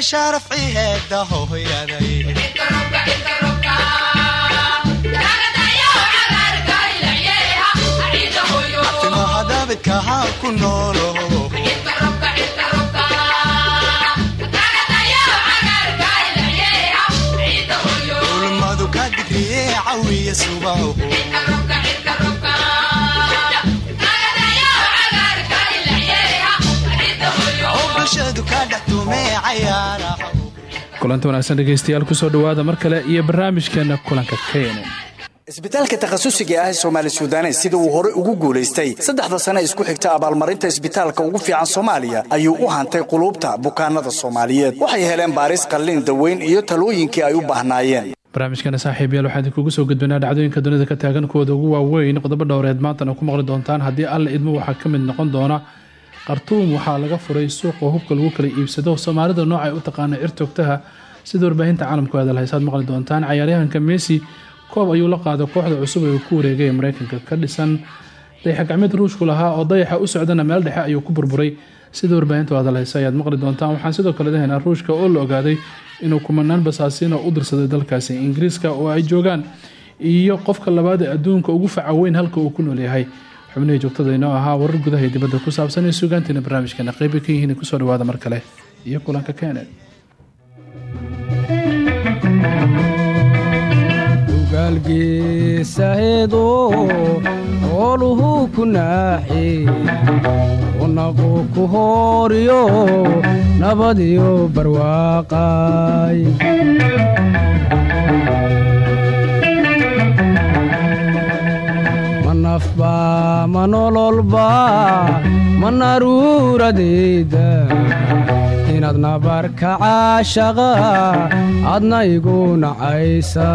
yeeshaa rafciheeda hooyaday ulmadu ka digriye cawiya subaho kulanta wanaagsan dhegeystayaal ku soo dhawaada mar kale iyo barnaamijkeena kulanka kenen isbitaalka takhasusiga ah ee soomaali suudanes sida uu hore ugu guulaystay saddexda sane isku xigta abaalmarinta isbitaalka ugu fiican soomaaliya ayuu u hantay quluubta bukaanada soomaaliyeed. Waxay heleen baaris qallin daweyn iyo talooyinkii ay u baahnaayeen. Barnaamijkeena saaxiibayaal waxaan idinkugu soo gudbaynaa dhacdooyinka dunida ka taagan kuwooda ugu waaweyn qodobo dhowreed maantana ku maqli doontaan haddii alla idmo waxaa ka mid noqon doona khartuum waxaa laga furay suuqa hubka lagu kala iibsado. Soomaalida noocay u taqaana cirtogtaha sida warbaahinta caalamku hadalhaysaad maqli doontaan. Cayaaryahanka messi koob ayuu la qaaday kooxda cusub ee ku wareegay ee mareykanka. Ka dhisan dayaxa gacmeed ruushku lahaa oo dayaxa u socdana meel dhexe ayuu ku burburay. Sida warbaahintu hadalhaysa ayaad maqli doontaan. Waxaan sidoo kale dahaynaa ruushka oo la ogaaday inuu kumanaan basaasiino u dirsaday dalkaasi ingiriiska oo ay joogaan. Iyo qofka labaad ee adduunka ugu faca weyn halka uu ku noolyahay xubnihii joogtada inoo ahaa warar gudaha iyo dibadda ku saabsan ee sugaantiina barnaamijkeena. Qeyba ka yihiin ku soo dhawaada mar kale. Iyo kulanka keened ugaalgeesaheedo ooluhu ku naaxe unaqu ku hooriyo nabadiyo barwaaqay manafba manololba manaruuradeyda inaad nabarka caashaqa adna igu nacaysa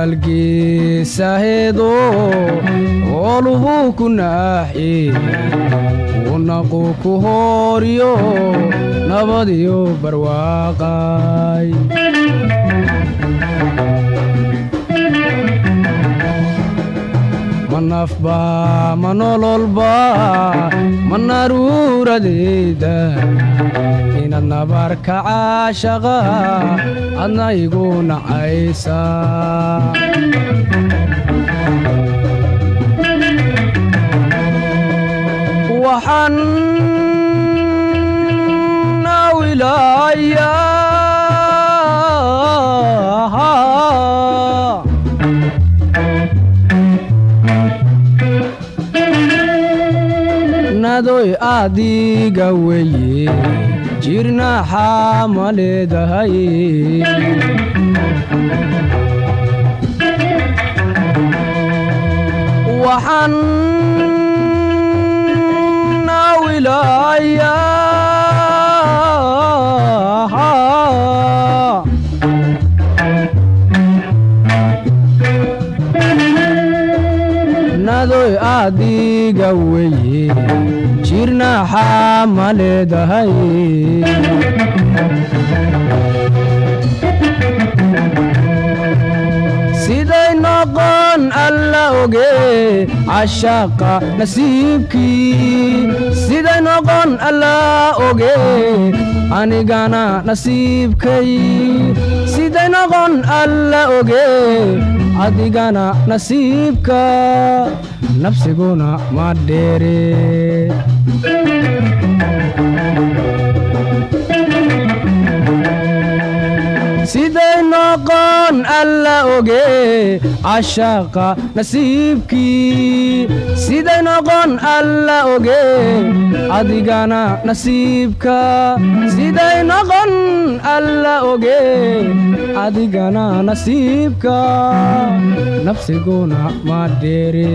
nugaalgeesaheedo ooluhu ku naaxe unaqu ku hooriyo nabadiyo barwaaqay manafba manololba manaruuradeyda inaad nabarka caashaqa adna igu nacaysa waxaan nadoy adiga weye jirnaxaa ma leedahay waxaan nawilaaya nadoy adiga weye jirnaxaa ma leedahay siday noqon alla oge cashaqa nasiibkii siday noqon alla oge anigana nasiibkay siday noqon alla oge adigana nasiibka nafsiguna ma dheere siday noqon alla oge cashaqa nasiibkii siday noqon alla oge adigana nasiibka siday noqon alla oge adigana nasiibka nafsiguna ma dheere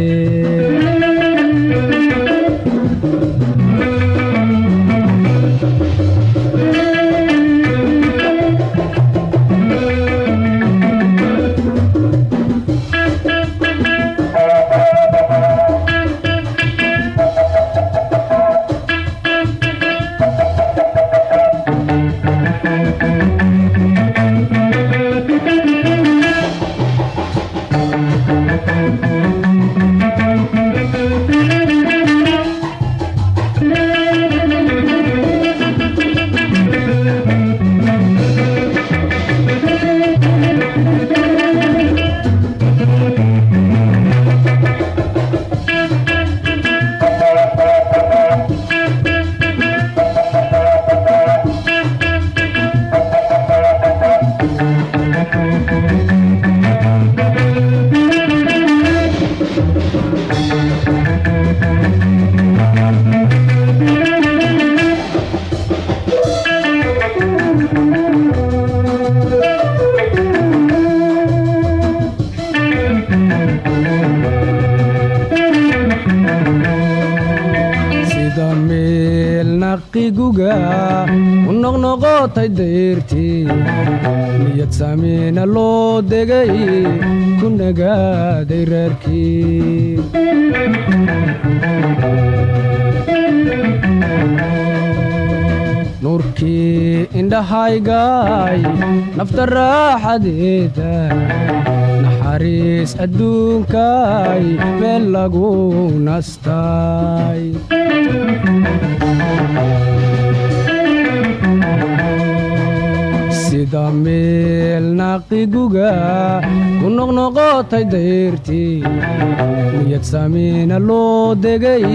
indhahaygaay nafta raaxadeeda naxariis adduunkaay meel lagu nastaay sida meel naqiguga ku noqnoqotay dayrtii niyad samiina loo degay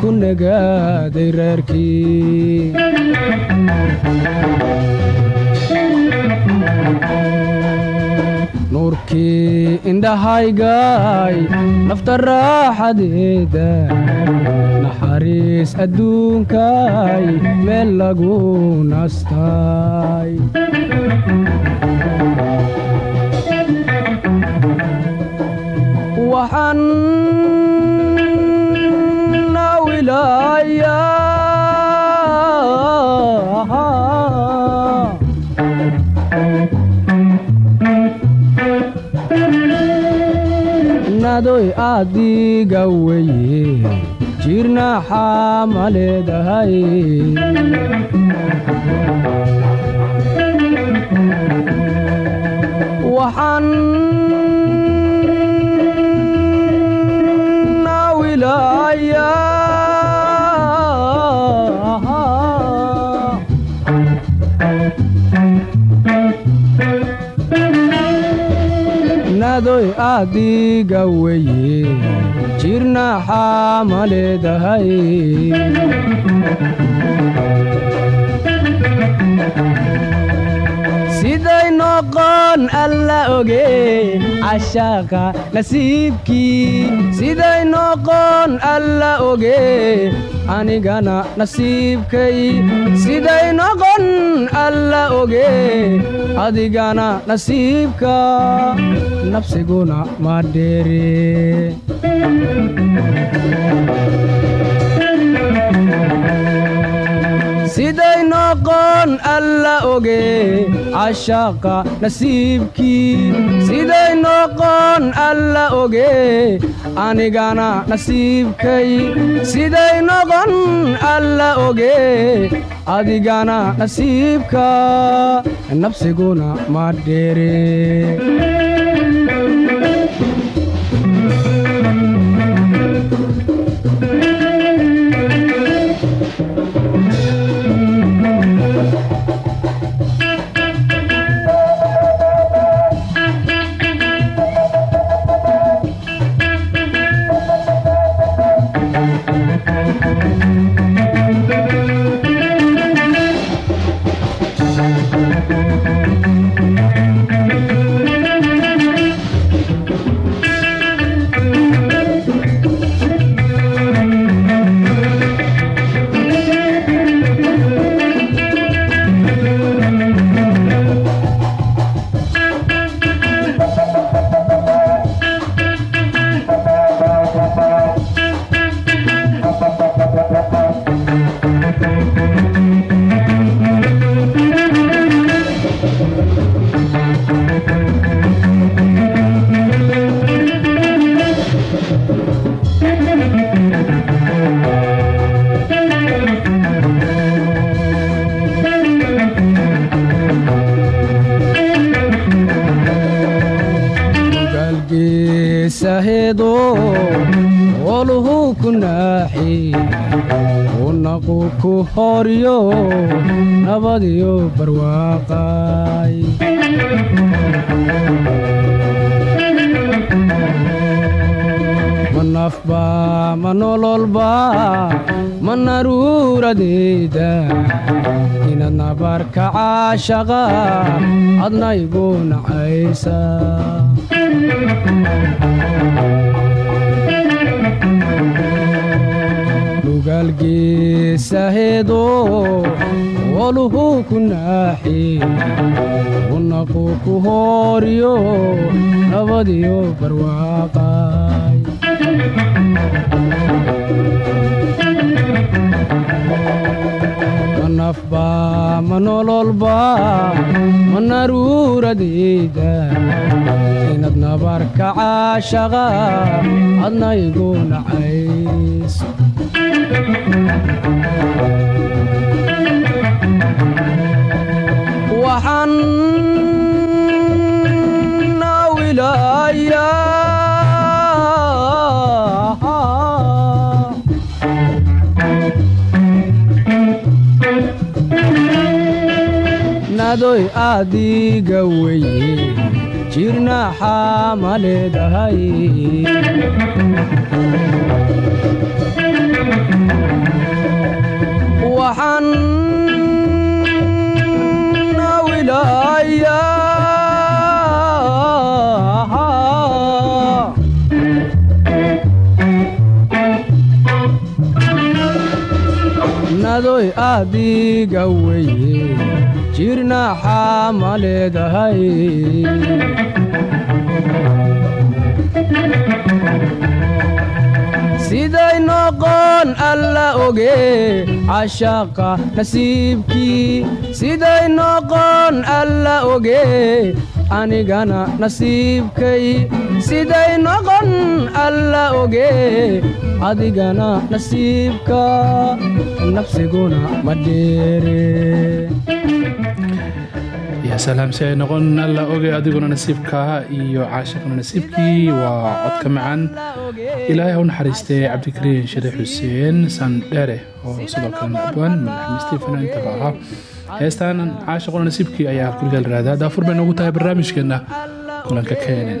ku nagaaday reerkii nuurkii indhahaygaay nafta raaxadeeda naxariis adduunkaay meel lagu nastaay waxaan nawilayaa nadoy adiga weye jirnaxaa ma leedahay waxaan nawilayaa nadoy adiga weye jirnaxaa ma leedahay siday noqon alla oge cashaaqa nasiibkii. Siday noqon alla oge anigana nasiibkay. Siday noqon alla oge adigana nasiibka nafsiguna ma dheere noqon alla oge cashaaqa nasiibkii siday noqon alla oge anigana nasiibkay siday noqon alla oge adigana nasiibka nafsiguna ma dheere horyo nabadiyo barwaaqay ma nafba ma nololba ma naruuradeeda inaad nabarka caashaqa adna igu nacaysa geesaheedo woluhu ku naaxi unaqu ku hooriyo nabadiyo barwaaqay manafba ma nololba ma naruuradeyda inaad nabarka caashaqa adna igu nacayso nadoy adiga weye jirnaxaa ma leedahay nadoy adiga weye jirnaxaa ma leedahay siday noqon alla oge cashaqa nasiibkii siday noqon alla oge anigana nasiibkay. Siday noqon alla oge adigana nasiibka. Nafsiguna ma dheere. Salaam si ay noqon alla oge adiguna nasiibkaa iyo caashaqna nasiibkii waa codka macaan ilaahay ha naxariistay cabdikariin shariix xuseen sandhere oo sidoo kale nacbaan madaxmiiste fanaantaba ahaa. Heestan caashaquna nasiibkii ayaa guriga la raahdaa daafur bay noogu tahay barnaamijkeena kulanka keenan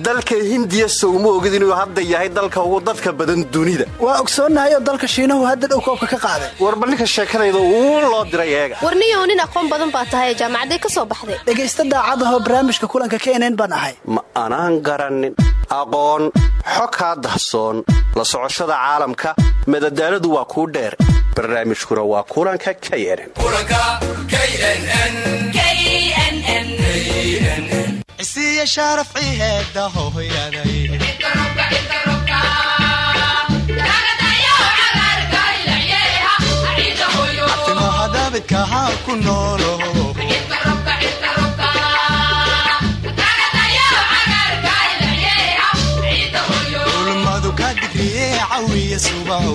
dalka hindiya sowma ogid inuu hadda yahay dalka ugu dadka badan dunida. Waa ogsoonnahay oo dalka shiinahu hadda dhow koobka ka qaaday. Warba ninka sheekadayda uu loo diray eega. Warniyow nin aqoon badan baa tahay jaamacaday ka soo baxday. Dhegaysta daacadahoo barnaamijka kulanka knn baan ahay. Ma anaan garannin aqoon xo kaa dahsoon. La socoshada caalamka madadaaladu waa kuu dheer. Barnaamijkuna waa kulanka knn cisiya sharaf ciheeda hohoyaday timaha daabidka ha ku noolo ulmadu ka digriye cawiya subaho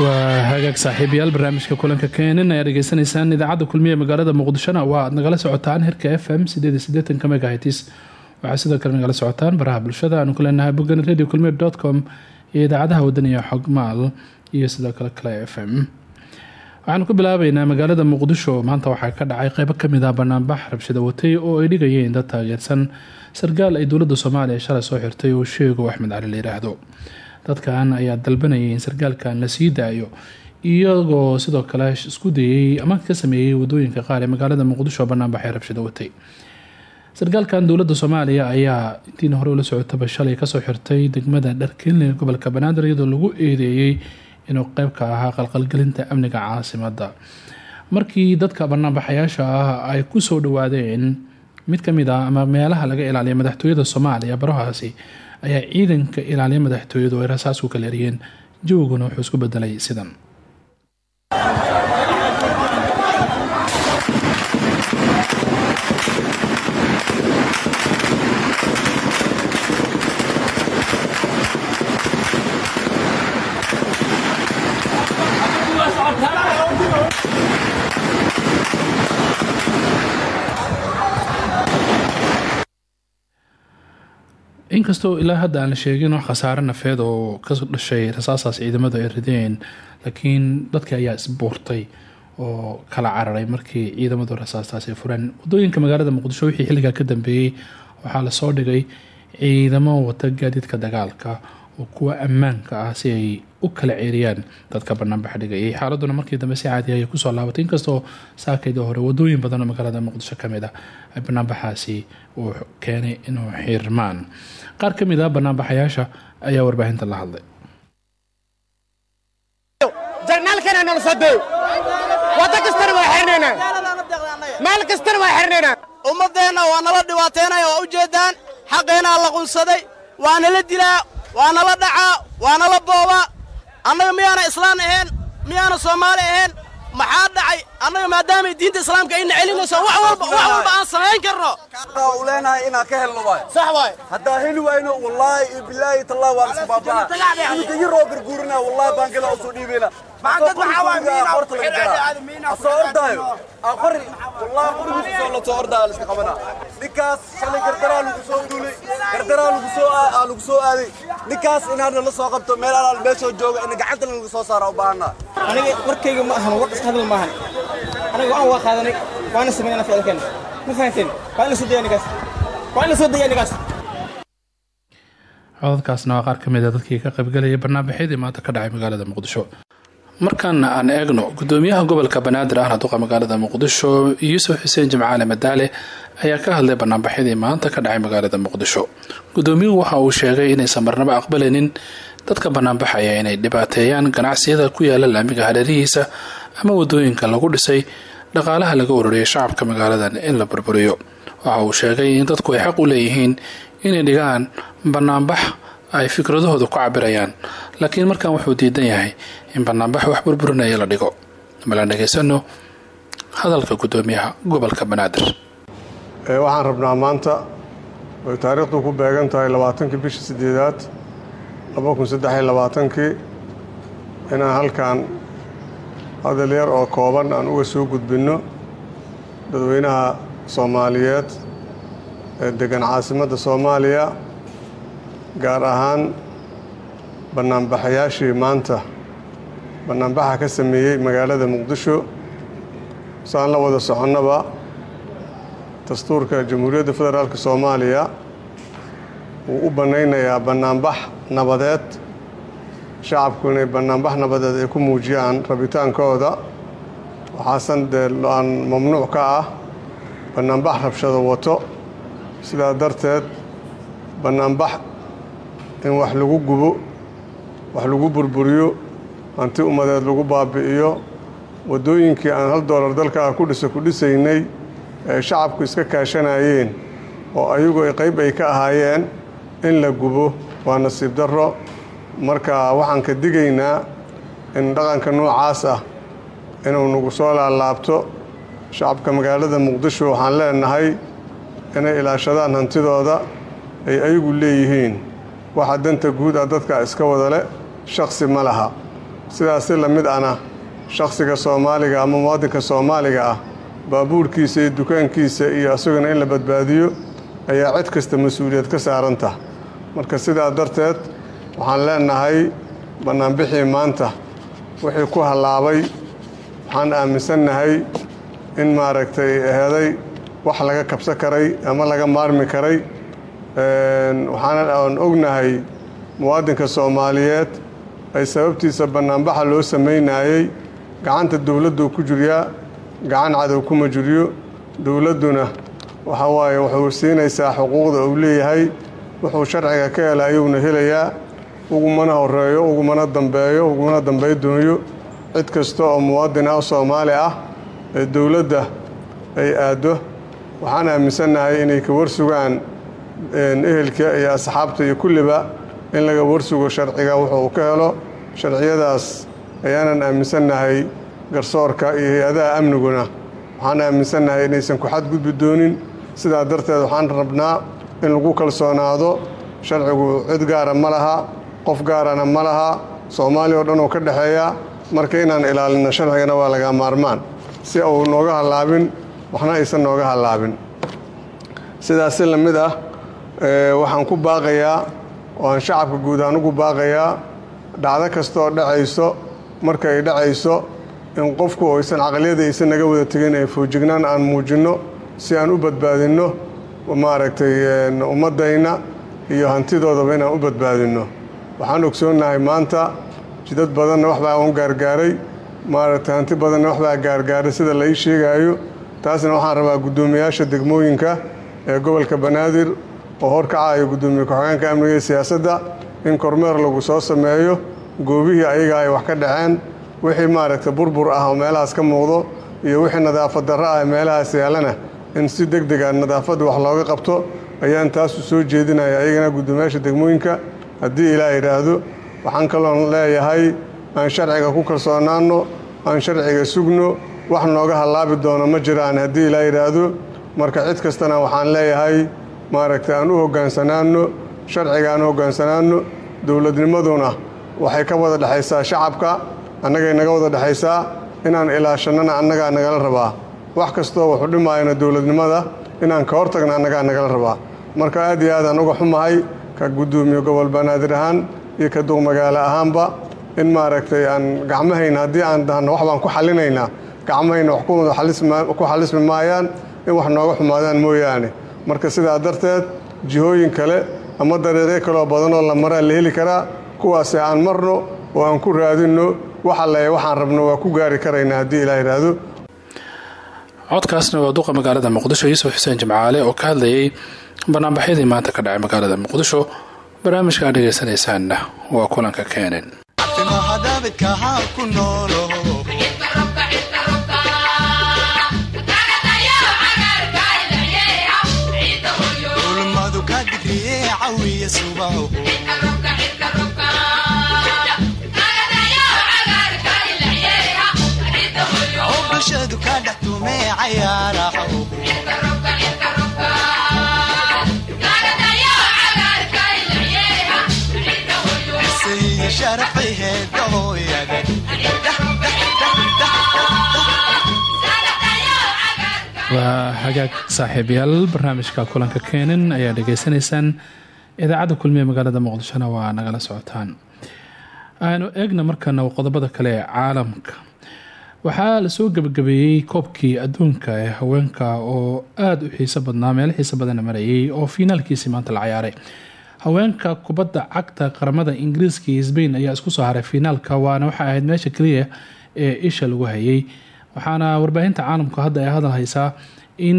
waa hagaag saaxiibayaal barnaamijka kulanka keenan ayaa dhegeysanaysaan idaacadda kulmiye magaalada muqdishona. Waa nagala socotaan hirka f m megahitis waxaa sidoo kale nagala socotaan baraha bulshada. Aanu ku leenahay boggan radio kulmiye com iyo idaacadaha xogmaal iyo sidoo kale kale f m. Waxaanu ku bilaabeynaa magaalada muqdisho. Maanta waxaa ka dhacay qeybo ka mid ah banaanbax rabshada watay oo ay dhigayeen dad taageersan. Sarkaal ay dowladda soomaaliya shalay soo xirtay oo sheego axmed cali la yiraahdo dadkan ayaa dalbanayay in sarkaalkan la sii daayo iyagoo sidoo kale isku dayay ama ka sameeyey waddooyinka qaar ee magaalada muqdisho banaanbaxee rabshada watay. Sarkaalkan dowladda soomaaliya ayaa intiina hore ula socotaba shalay ka soo xirtay degmada dharkeelne gobolka banaadir iyadoo lagu eedeeyey inuu qeyb ka ahaa qalqalgelinta amniga caasimada. Markii dadka banaanbaxayaasha ah ay ku soo dhawaadeen mid ka mid ah ama meelaha laga ilaaliya madaxtooyada soomaaliya barahaasi ayaa ciidanka ilaaliya madaxtooyadu ay rasaas ku kala eriyeen jawiguna wuxuu isku bedelay sidan inkastoo ilaa hadda aan la sheegin wax khasaare nafeed oo ka dhashay rasaasaas ciidamadu ay rideen laakiin dadka ayaa isbuurtay oo kala cararay markii ciidamadu rasaastaas ay fureen. Wadooyinka magaalada muqdisho wixii xilligaa ka dambeeyey waxaa la soo dhigay ciidamo wata gaadiidka dagaalka oo kuwa ammaanka ah si ay u kala ceeriyaan dadka banaanbaxa dhigayay xaaladuna markii dambe si caadi ayay ku soo laabatay. Inkastoo saakayda hore wadooyin badan oo magaalada muqdisho ka mid ah ay banaanbaxaasi uu keenay inuu xirmaan qaar ka mid ah banaanbaxayaasha ayaa warbaahinta la hadlay. Kastana waa xirnaynaa meel kastana waa xirnaynaa ummaddeenna waa nala dhibaataynaya waa u jeeddaan xaqeennaa la qunsaday waa nala dilaa. Waa nala dhacaa. Waa nala boobaa. Annaga miyaana islaan ahayn? Miyaana soomaali ahayn? Maxaa dhacay annaga maadaamay diinta islaamka ayna celinayso wax walba wax walba aan samayn karno u leenahay inaan ka helno waay. Sax waay. Haddaa heli wayno wallaahi iyo bilaahi tallah waan isku baabaa iminka yaroo garguurina wallaahi baankada u soo dhiibayna asoo ordaayo aqori wallaahi qorigiisa soo la soo ordaayo la iska qabanaa ninkaas shalay gardaraa lagu soo duulay gardaraa lagu soo aa lagu soo aaday ninkaas inaadna la soo qabto meel alaal meeshoo jooga in gacantana lagu soo saara u baahanaa aniga warkayga ma ahan war iska hadal maahan aniga waan waa qaadanay waana samaynana ficilkeena ma fahanteen? Waa soo daya ninkaas soo daya ninkaas waa qaar ka mid a dadkii ka qaybgalayay barnaamijyadii maanta ka dhacay magaalada muqdisho. Markaana aan eegno gudoomiyaha gobolka banaadir ahna duqa magaalada muqdisho yuusuf xuseen jimcaale madaale ayaa ka hadlay banaanbaxyadii maanta ka dhacay magaalada muqdisho. Gudoomiyuhu waxa uu sheegay inaysan marnaba aqbalaynin dadka banaanbaxaya inay dhibaateeyaan ganacsiyada ku yaalla laamiga hareerihiisa ama waddooyinka lagu dhisay dhaqaalaha laga ururiyay shacabka magaaladan in la burburiyo. Waxa uu sheegay in dadku ay xaq u leeyihiin inay dhigaan banaanbax ay fikradahooda ku cabirayaan laakiin markan wuxuu diidan yahay in banaanbax wax burburinaya la dhigo. Malan dhegaysano hadalka gudoomiyaha gobolka banaadir. Waxaan rabnaa maanta oy taariikhdu ku beegan tahay labaatankii bishii sideedaad laba kun saddexiyo labaatankii inaan halkan hadal yar oo kooban aan uga soo gudbinno dadweynaha soomaaliyeed ee degan caasimadda soomaaliya gaar ahaan bannaanbaxayaashii maanta. Bannaanbaxa ka sameeyey magaalada muqdisho saan la wada soconnaba dastuurka jamhuuriyadda federaalk soomaaliya wuu u bannaynayaa bannaanbax nabadeed shacabku inay bannaanbax nabadeed ay ku muujiyaan rabitaankooda. Waxaasan dee aan mamnuuc ka ah. Bannaanbax rabshado wato. Sidaa darteed bannaanbax in wax lagu gubo wax lagu burburiyo hanti ummadeed lagu baabi'iyo. Waddooyinkii aan hal doolar dalkaa ku dhisa ku dhisaynay ee shacabku iska kaashanayeen oo ayagu qayb ay ka ahaayeen in la gubo waa nasiib darro marka waxaan ka digaynaa in dhaqanka noocaas ah inuu nagu soo laalaabto. Shacabka magaalada muqdisho waxaan leenahay inay ilaashadaan hantidooda ay ayagu leeyihiin. Waxa danta guud ah dadka iska wada leh shakhsi ma laha. Sidaasi la mid ana shakhsiga soomaaliga ama muwaadinka soomaaliga ah baabuurkiisa iyo dukaankiisa iyo asaguna in la badbaadiyo ayaa cid kasta mas'uuliyad ka saarantah marka sidaa darteed waxaan leenahay bannaanbixii maanta. Wixii ku hallaabay waxaan aaminsannahay in maaragtay aheeday wax laga kabsan karay ama laga maarmi karay. Waxaana aan ognahay muwaadinka soomaaliyeed ay sababtiisa bannaanbaxa loo samaynayey gacanta dowladdu ku jiryaa gacan cadow kuma jiryo dowladduna waxa waaye wuxuu siinaysaa xuquuqda uu leeyahay. Wuxuu sharciga ka hela ayuuna helayaa ugumana horeeyo ugumana dambeeyo ugumana dambay dooyo cid kasta oo muwaadin ah soomaali ah ee dowladda ay aaddo waxaan aaminsannahay inay ka warsugaan ehelka iyo asxaabta iyo kulliba in laga warsugo sharciga wuxuu ka helo. Sharciyadaas ayaanan aaminsannahay garsoorka iyo hay'adaha amniguna. Waxaan aaminsannahay inaysan ku xadgudbi doonin. Sidaa darteed waxaan rabnaa in lagu kalsoonaado. Sharcigu cid gaara ma laha qof gaarana ma laha. Soomaaliya oo dhan uu ka dhexeeya marka inaan ilaalinno sharcigana waa laga maarmaan. Si uu nooga hallaabin waxna aysan nooga hallaabin. Sidaasi la mid ah waxaan ku baaqayaa oo aan shacabka guud aan ugu baaqayaa dhacdo kasta oo dhacayso marka ay dhacayso in qofku aysan caqliyada aysan naga wada tegin ee foojignaan aan muujinno si aan u badbaadinno maaragtay ummaddayna iyo hantidoodaba inaan u badbaadinno waxaan ogsoonnahay maanta jidad badanna waxbaa un gaargaaray maaragtay hanti badanna waxbaa gaargaaray sida la ii sheegaayo. Taasna waxaan rabaa guddoomiyaasha degmooyinka ee gobolka banaadir oo horkacayo guddoomiye ku-xigeenka amniga iyo siyaasadda in kormeer lagu soo sameeyo goobihii ayaga ay wax ka dhaceen wixii maaragtay burbur ah oo meelahaas ka muuqdo iyo wixii nadaafad darro ah ee meelahaas yaalana in si deg dega nadaafadda wax looga qabto. Ayaan taasu soo jeedinaya ayagana guddoomiyaasha degmooyinka haddii ilaah yidhaahdo waxaan kaloon leeyahay aan sharciga ku kalsoonaanno aan sharciga sugno wax nooga hallaabi doono ma jiraan. Haddii ilaa yidhaahdo marka cid kastana waxaan leeyahay maaragtay aan u hoggaansanaanno sharciga aan u hoggaansanaanno dowladnimaduna waxay ka wada dhexaysaa shacabka annagay naga wada dhexaysaa inaan ilaashannana annagaa nagala rabaa. Wax kastoo wuxu dhimaayana dowladnimada inaan ka hortagna annagaa nagala rabaa. Marka aad iyo aad aan uga xumahay ka guddoomiye gobol banaadir ahaan iyo ka duqmagaalo ahaanba in maaragtay aan gacmahayna haddii aan dahno wax baan ku xallinaynaa. Gacmahayna wax ku xalismi maayaan in wax nooga xumaadaan mooyaane. Marka sidaa darteed jihooyin kale ama dariiqyo kaloo badanoo la maraa la heli karaa kuwaasi aan marno oo aan ku raadinno waxa le waxaan rabno waa ku gaari karaynaa haddii ilaa yidhaahdo codkaasna waa duqa magaalada muqdisho yuusuf xuseen jimcaale oo ka hadlayay banaanbaxyadii maanta ka dhacay magaalada muqdisho barnaamijka aad dhegaysanaysaanna waa kulanka keenan waa hagaag saaxiibayaal barnaamijka kulanka keenan ayaa dhegaysanaysaan idaacadda kulmiye magaalada muqdishona waa nagala socotaan. Aanu eegna markana qodobada kale ee caalamka. Waxaa la soo gebagabeeyey koobkii adduunka ee haweenka oo aada u xiiso badnaa meelo xiiso badana marayay oo fiinaalkiisii maanta la ciyaaray haweenka kubadda cagta qaramada ingiriiska iyo sbain ayaa isku soo haray fiinaalka waana waxay ahayd meesha keliya ee isha lagu hayay. Waxaana warbaahinta caalamku hadda ay hadal haysaa in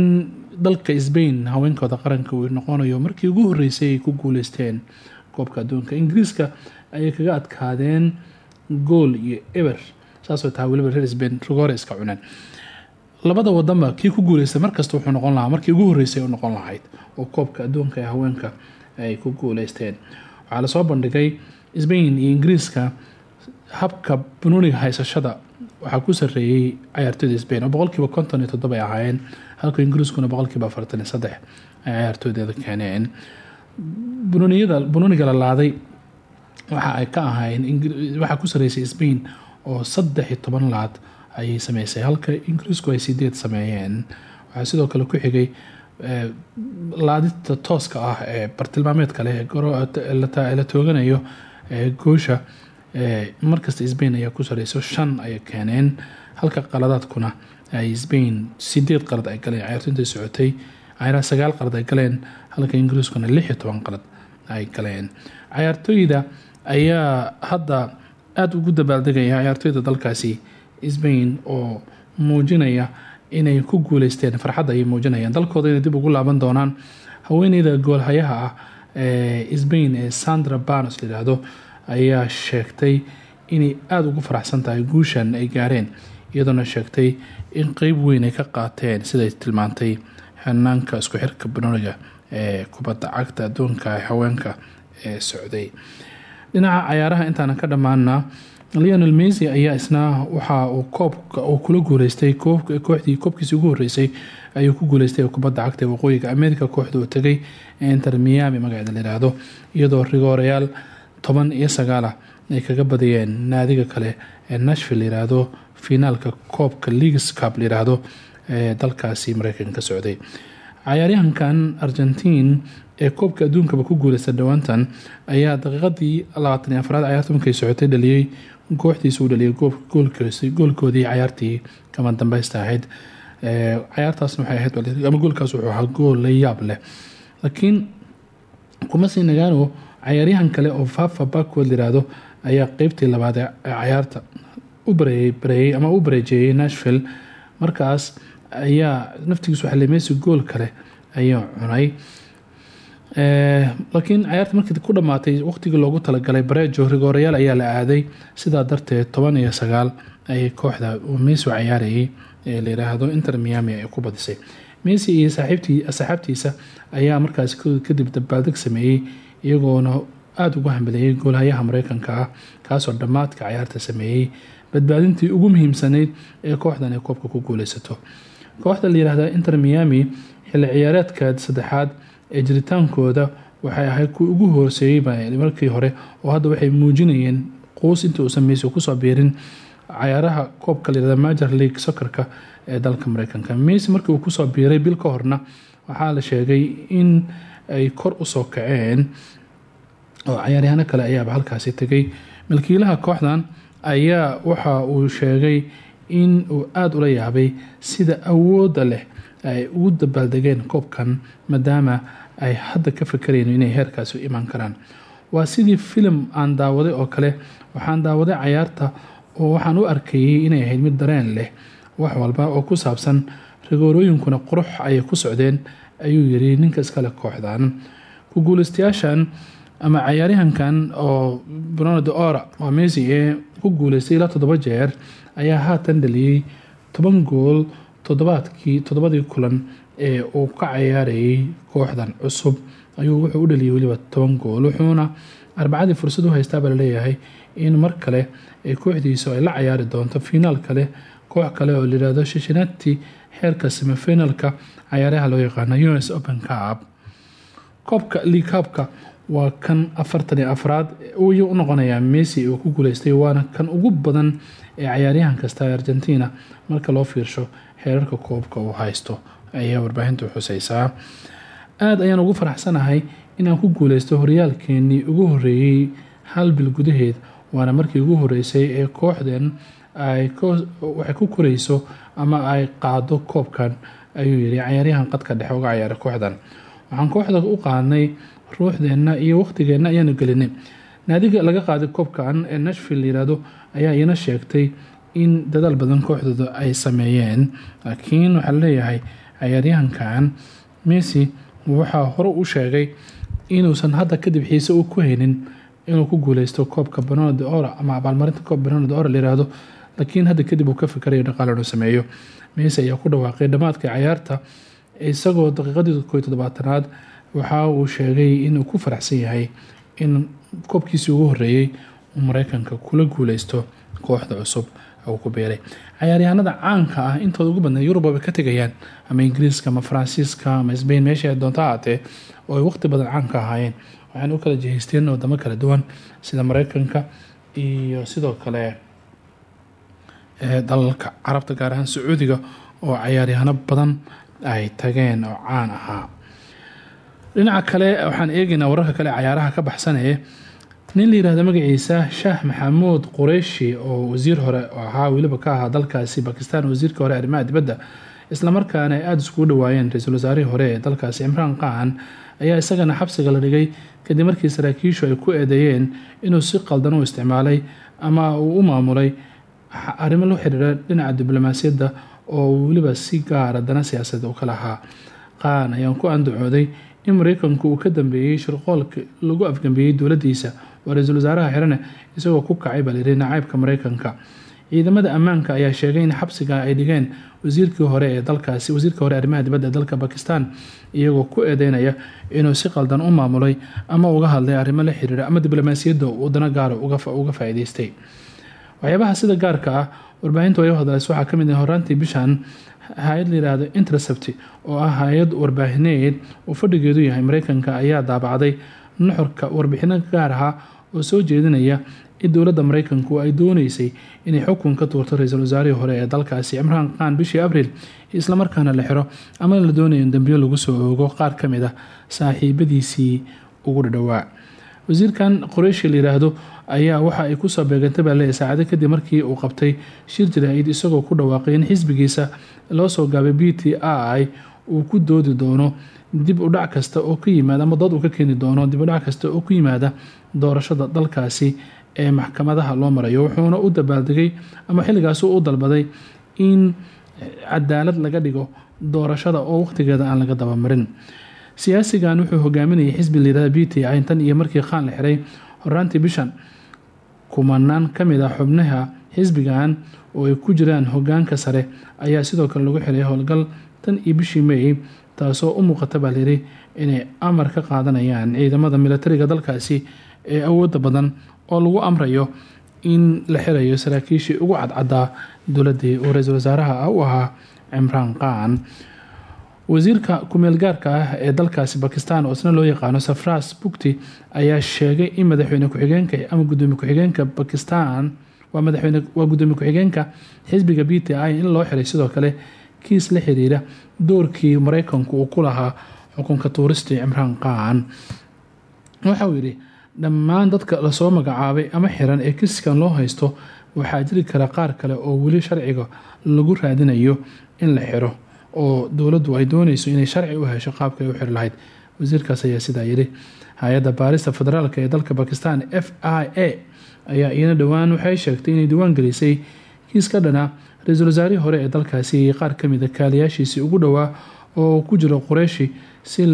dalka sbain haweenkooda qaranka uu noqonayo markii ugu horeysay ay ku guuleysteen koobka adduunka. Ingiriiska ayay kaga adkaadeen gool iyo eber saasoo tahay weliba reer sbain rigoore iska cuneen. Labada wadanba kii ku guuleystay markasta wuxuu noqon lahaa markii ugu horeysay u noqon lahayd oo koobka adduunka ee haweenka ay ku guuleysteen. Waxaa la soo bandhigay sbain iyo ingiriiska habka banuuniga haysashada. Waxaa ku sareeyey cayaartooyda sbain oo boqolkiiba konton iyo toddoba ay ahaayeen halka ingiriiskuna boqolkiiba afartan iyo saddex ay cayaartooydeeda keeneen. Bunuuniga la laaday waxa ay ka ahaayeen waxaa ku sareysay sbain oo saddex iyo toban laad ayay sameysay halka ingiriisku ay sideed sameeyeen. Waxaa sidoo kale ku xigay laadita tooska ah ee bartilmaameedka leh la tooganayo goosha markasta sbain ayaa ku sareyso shan ayay keeneen. Halka qaladaadkuna ay sbain sideed qalad ay galeen cayaartointa socotay cayraa sagaal qalad ay galeen halka ingiriiskuna lix iyo toban qalad ay galeen. Cayaartooyda ayaa hadda aada ugu dabaaldegaya cayaartooyda dalkaasi sbain oo muujinaya inay ku guuleysteen farxadda ayay muujinayaan. Dalkooda inay dib ugu laaban doonaan haweeneyda goolhayaha ah ee sbain ee sandra barnes layidhaahdo ayaa sheegtay inay aada ugu faraxsan tahay guushan ay gaareen iyadoona sheegtay in qeyb weyn ay ka qaateen siday tilmaantay xanaanka isku xirka banooniga ee kubadda cagta adduunka ee haweenka ee socday. Dhinaca cayaaraha intaanan ka dhammaana leonel mesy ayaa isna waxa uu koobka uu kula guuleystay kooxdii koobkiisii ugu horeysay ayuu ku guuleystay kubadda cagta ee waqooyiga america kooxda uu tegay ee inter miami magaceeda layidhaahdo iyadoo rigoorayaal toban iyo sagaalah ay kaga badiyeen naadiga kale ee nashville layiraahdo finaalka koobka leagues cup layiraahdo ee dalkaasi mareykanka ka socday. Cayaaryahankan argentiin ee koobka adduunkaba ku guuleysta dhowaantan ayaa daqiiqadii labaatan iyo afraad cayaarta markay socotay dhaliyey kooxdiisa uu dhaliyay goolkoodii cayaartii kama dambeysta ahayd. Cayaartaasna waxay ahayd ama goolkaas wuxuu ahaa gool la yaab leh. Laakiin kuma sii nagaano cayaaryahan kale oo fafa backward yiraahdo ayaa qeybtii labaad ee cayaarta u bareeyey ama u bareejeeyey nashville. Markaas ayaa naftigiisu xalimeysi gool kale ayuu cunay laakiin cayaarta markii ku dhamaatay waqtigii loogu talagalay bareejo rigoorayaal ayaa la aaday. Sidaa darteed toban iyo sagaal ayay kooxda messi cayaarayay ee la yiraahdo inter miami ay ku badisay. Messi iyo saaxiibtiisa ayaa markaas kadib dabaaldeg sameeyey iyagoona aada ugu hambaleeyay goolhayaha mareykanka ah kaasoo dhammaadka cayaarta sameeyey badbaadintii ugu muhiimsanayd ee kooxdan ay koobka ku guuleysato kooxda la yirahda inter miami xilli ciyaareedka saddexaad ee jiritaankooda waxay ahayd kuwi ugu hooseeyey markii hore oo hadda waxay muujinayeen quus intii uusan messi ku soo biirin cayaaraha koobka layirahda major league soccerka ee dalka mareykanka. Messi markii uu ku soo biiray bil ka horna waxaa la sheegay in ay kor u soo kaceen oo cayaaryahano kale ayaaba halkaasi tegay milkiilaha kooxdan ayaa waxa uu sheegay in uu aada ula yaabay sida awooda leh ay ugu dabaaldegeen koobkan maadaama ay hadda ka fakareen inay heerkaasi u imaan karaan. Waa sidii filim aan daawaday oo kale waxaan daawaday cayaarta oo waxaan u arkayay inay ahayd mid dareen leh wax walba oo ku saabsan rigoorooyinkuna qurux ayay ku socdeen ayuu yiri ninka iskale kooxdan. Ku guuleystayaashan ama cayaaryahankan oo bruno de ora waa messi ee ku guuleystay ilaa toddoba jeer ayaa haatan dhaliyey toban gool toddobaadkii toddobadii kulan ee uu ka cayaarayay kooxdan cusub. Ayuu wuxuu u dhaliyay weliba toban gool wuxuuna arbacadii fursad u haystaabaa la leeyahay in mar kale ay kooxdiisu ay la cayaari doonto finaal kale. Koox kale oo layihahdo shishinati xeerka semifinalka cayaaraha loo yaqaano us open cup. Koobka leagueupka waa kan afartan iyo afraad uu u noqonayaa messi uu ku guuleystay waana kan ugu badan ee cayaaryahan kasta ee argentina. Marka loo fiirsho xeerarka koobka uu haysto ayaa warbaahintu xuseysaa aada ayaan ugu faraxsanahay inaan ku guuleysto horyaalkeenii ugu horeeyey hal bil gudaheed waana markii ugu horeysay ee kooxden waxay ku koreyso ama ay qaado koobkan ayuu yiri cayaaryahan qadka dhexe uga cayaaray kooxdan. Waxaan kooxda u qaadnay ruuxdeenna iyo waqtigeenna ayaanu gelinay. Naadiga laga qaaday koobkan ee nashville yiraahdo ayaa iyana sheegtay in dadaal badan kooxdooda ay sameeyeen laakiin waxaa la leeyahay cayaaryahankan messi waxaa hore u sheegay inuusan hadda kadib xiise u ku haynin inuu ku guuleysto koobka banona de ora ama abaalmarinta koob banona de ora layirahdo laakiin hadda kadib uu ka fikarayo dhaqaale inuu sameeyo. Messi ayaa ku dhawaaqay dhammaadka cayaarta isagoo daqiiqadii koy toddobaatanaad waxa uu sheegay inuu ku faraxsan yahay in koobkiisii ugu horeeyey uu mareykanka kula guuleysto kooxda cusub uu ku beeray. Cayaaryahanada caanka ah intooda ugu badnaa yurub bay ka tegayaan. Ama ingiriiska ama faransiiska ama sbain meesha doonta ahaatee oo ay waqti badan caan ka ahaayeen. Waxayna u kala jihaysteen wadamo kala duwan sida mareykanka iyo sidoo kale dalalka carabta gaar ahaan sacuudiga oo cayaaryahano badan ay tageen oo caan ahaa. Dhinaca kale waxaan eegaynaa wararka kale cayaaraha ka baxsanee nin la yiraahdo magaciisa shaah maxamuud qureyshi oo wasiir hore ahaa weliba ka ahaa dalkaasi bakistan wasiirka hore arrimaha dibadda islamarkaana ay aada iskugu dhawaayeen ra'iisul wasaarihii hore ee dalkaasi. Cimraan qaan ayaa isagana xabsiga la dhigay kadib markii saraakiishu ay ku eedeeyeen inuu si qaldan u isticmaalay ama uu u maamulay arrimo la xiriira dhinaca diblomaasiyadda oo weliba si gaara dana siyaasadeed u ka lahaa qaan ayaan ku andacooday in mareykanku uu ka dambeeyey shirqoolka lagu afgambeeyey dowladiisa oo ra'iisul wasaaraha xirane isagoo ku kacay baa layiri nacaybka mareykanka. Ciidamada ammaanka ayaa sheegay in xabsiga ay dhigeen wasiirkii hore ee dalkaasi wasiirka hore arrimaha dibadda ee dalka bakistan iyagoo ku eedeynaya inuu si qaldan u maamulay ama uga hadlay arrimo la xiriira ama diblomaasiyadda wadano gaara uga faa-iideystay waxyaabaha sida gaarka ah warbaahinta way hadlays waxaa ka mid ah horaantii bishan hay'ad intercept oo ah hay'ad warbaahineed uu fadhigeedu yahay mareykanka ayaa daabacday nuxurka warbixino gaar aha oo soo jeedinaya in dowladda mareykanku ay dooneysay inay xukun ka tuurto ra'iisul wasaarihii hore ee dalkaasi cimraan khan bishii abriil islamarkaana la xiro ama la doonayo in dambiyo lagu soo oogo qaar ka mid ah saaxiibadiisii ugu dhadhowaa wasiirkan qoreysha la yiraahdo ayaa waxa ay ku soo beegantay baa leeyahay saacado kadib markii uu qabtay shir jaraa'id isagoo ku dhawaaqay in xisbigiisa loo soo gaabay b t i uu ku doodi doono dib u dhac kasta oo ka yimaada ama dood uu ka keeni doono dib u dhac kasta oo ku yimaada doorashada dalkaasi ee maxkamadaha loo marayo. Wuxuuna u dabaaldegay ama xilligaas u dalbaday in cadaalad laga dhigo doorashada oo waqtigeeda aan laga dabamarin. Siyaasigan wuxuu hogaaminayay xisbi layirahda b t i iyo markii khaan la xiray. Horaantii bishan kumanaan ka mid ah xubnaha xisbigan oo ay ku jiraan hogaanka sare ayaa sidoo kale lagu xiray howlgal tan iyo bishii may taasoo u muuqata baa layiri inay amar ka qaadanayaan ciidamada militariga dalkaasi ee awooda badan oo lagu amrayo in la xirayo saraakiishii ugu cadcadaa dowladii uu ra'iisul wasaaraha u ahaa cimraan khan. Wasiirka kumeel gaarka ah ee dalkaasi bakistan oo isna loo yaqaano safras bugti ayaa sheegay in madaxweyne ku-xigeenka ama gudoomiye ku-xigeenka bakistan waa madaxweyne waa gudoomiye ku-xigeenka xisbiga b t i in loo xiray sidoo kale kiis la xiriira doorkii mareykanku uu ku lahaa xukunka tuuristii cimraan khan. Waxauu yidhi dhammaan dadka la soo magacaabay ama xiran ee kiiskan loo haysto waxaa jiri kara qaar kale oo weli sharciga lagu raadinayo in la xiro oo dowladdu ay dooneyso inay sharci u hesho qaabka ay u xiri lahayd. Wasiirkaas ayaa sidaa yidhi hay'adda baarista federaalk ee dalka bakistan f i a ayaa iyana dhowaan waxay sheegtay inay diiwaan gelisay kiis ka dhana ra'iisul wasaarihii hore ee dalkaasi iyo qaar ka mid a kaaliyaashiisii ugu dhowaa oo ku jiro qoreyshi si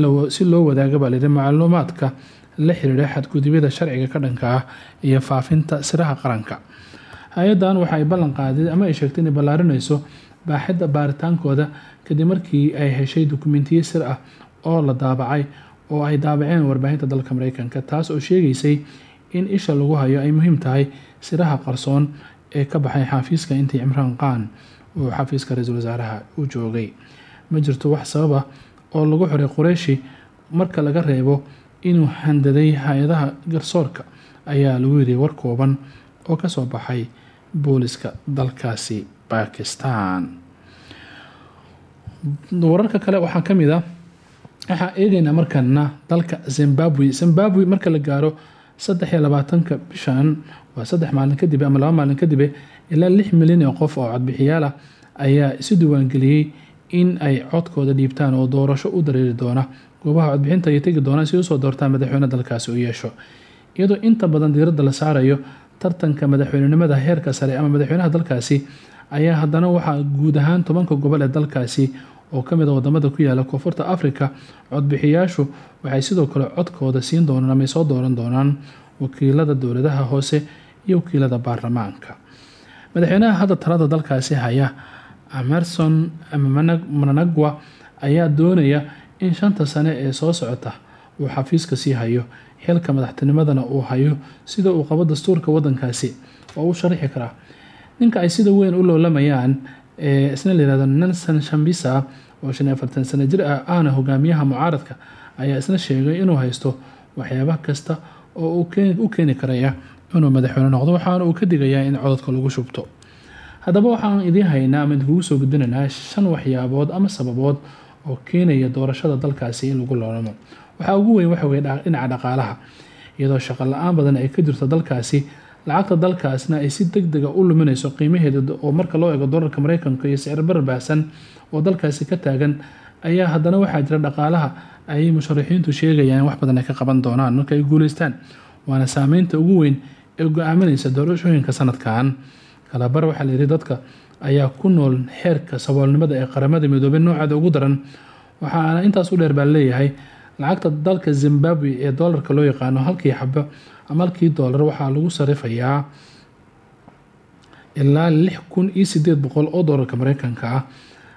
loo wadaaga baa layidhi macluumaadka la xiriira xadgudubyada sharciga ka dhanka ah iyo faafinta siraha qaranka. Hay'adan waxa ay qaaday ama ay sheegtay inay ballaarinayso baaxidda baaritaankooda kadib markii ay heshay dukumentiyo sir ah oo la daabacay oo ay daabaceen warbaahinta dalka mareykanka taas oo sheegaysay in isha lagu hayo ay muhiim tahay siraha qarsoon ee ka baxay xafiiska intii cimraan khan uu xafiiska ra'iisul wasaaraha u joogay. Ma jirto wax sababa oo lagu xiray qoreyshi marka laga reebo inuu handaday hay'adaha garsoorka ayaa lagu yiri war kooban oo ka soo baxay booliska dalkaasi bakistan wararka kale waxaa ka mid a waxaa eegeynaa markana dalka zimbabwe. Zimbabwe marka la gaaro saddex iyo labaatanka bishan waa saddex maalin kadib ama laba maalin kadibe ilaa lix milyan oo qof oo codbixiyaal ah ayaa isu diiwaangeliyey in ay codkooda dhiibtaan oo doorasho u dareeri doona. Goobaha codbixinta ay tegi doonaan si u soo doortaan madaxweyne dalkaasi u yeesho. Iyadoo inta badan diiradda la saarayo tartanka madaxweynenimada heerka sare ama madaxweynaha dalkaasi ayaa haddana waxaa guud ahaan tobanka gobol ee dalkaasi oo ka mid a waddamada ku yaalla koonfurta africa codbixiyaashu waxay sidoo kale codkooda siin doonaan ama soo dooran doonaan wakiilada dowladaha hoose iyo wakiilada baarlamaanka. Madaxweynaha hadda talada dalkaasi haya amerson managwa ayaa doonaya in shanta sane ee soo socota uu xafiiska sii hayo xilka madaxtinimadana uu hayo sida uu qabo dastuurka wadankaasi oo u sharixi karaa ninka ay sida weyn u loolamayaan ee isna layirahdo nelson shambisa oo shan iyo afartan sano jir ah ahna hogaamiyaha mucaaradka ayaa isna sheegay inuu haysto waxyaaba kasta oo u keeni karaya inuu madaxweyne noqdo waxaana uu ka digayaa in cododka lagu shubto. Haddaba waxaan idiin haynaa ama idinkugu soo gudbinaynaa shan waxyaabood ama sababood oo keenaya doorashada dalkaasi in lagu loolamo. Waxaa ugu weyn waxa weye dhinaca dhaqaalaha iyadoo shaqo la'aan badan ay ka jirto dalkaasi lacagta dalkaasna ay si deg dega u luminayso qiimaheeda oo marka loo eego dolarka mareykanka iyo sicir barar baahsan oo dalkaasi ka taagan ayaa haddana waxaa jira dhaqaalaha ay musharaxiintu sheegayaan in wax badan ay ka qaban doonaan marka ay guuleystaan. Waana saameynta ugu weyn ee go'aaminaysa doorashooyinka sanadkan. Kalabar waxaa layidhi dadka ayaa ku nool xeerka saboolnimada ee qaramada midoobay nooceeda ugu daran. Waxaana intaas u dheer baa leeyahay lacagta dalka zimbabwe ee doolarka loo yaqaano halkii xabo ama halkii doolar waxaa lagu sarifayaa ilaa lix kun iyo sideed boqol oo doolarka mareykanka ah.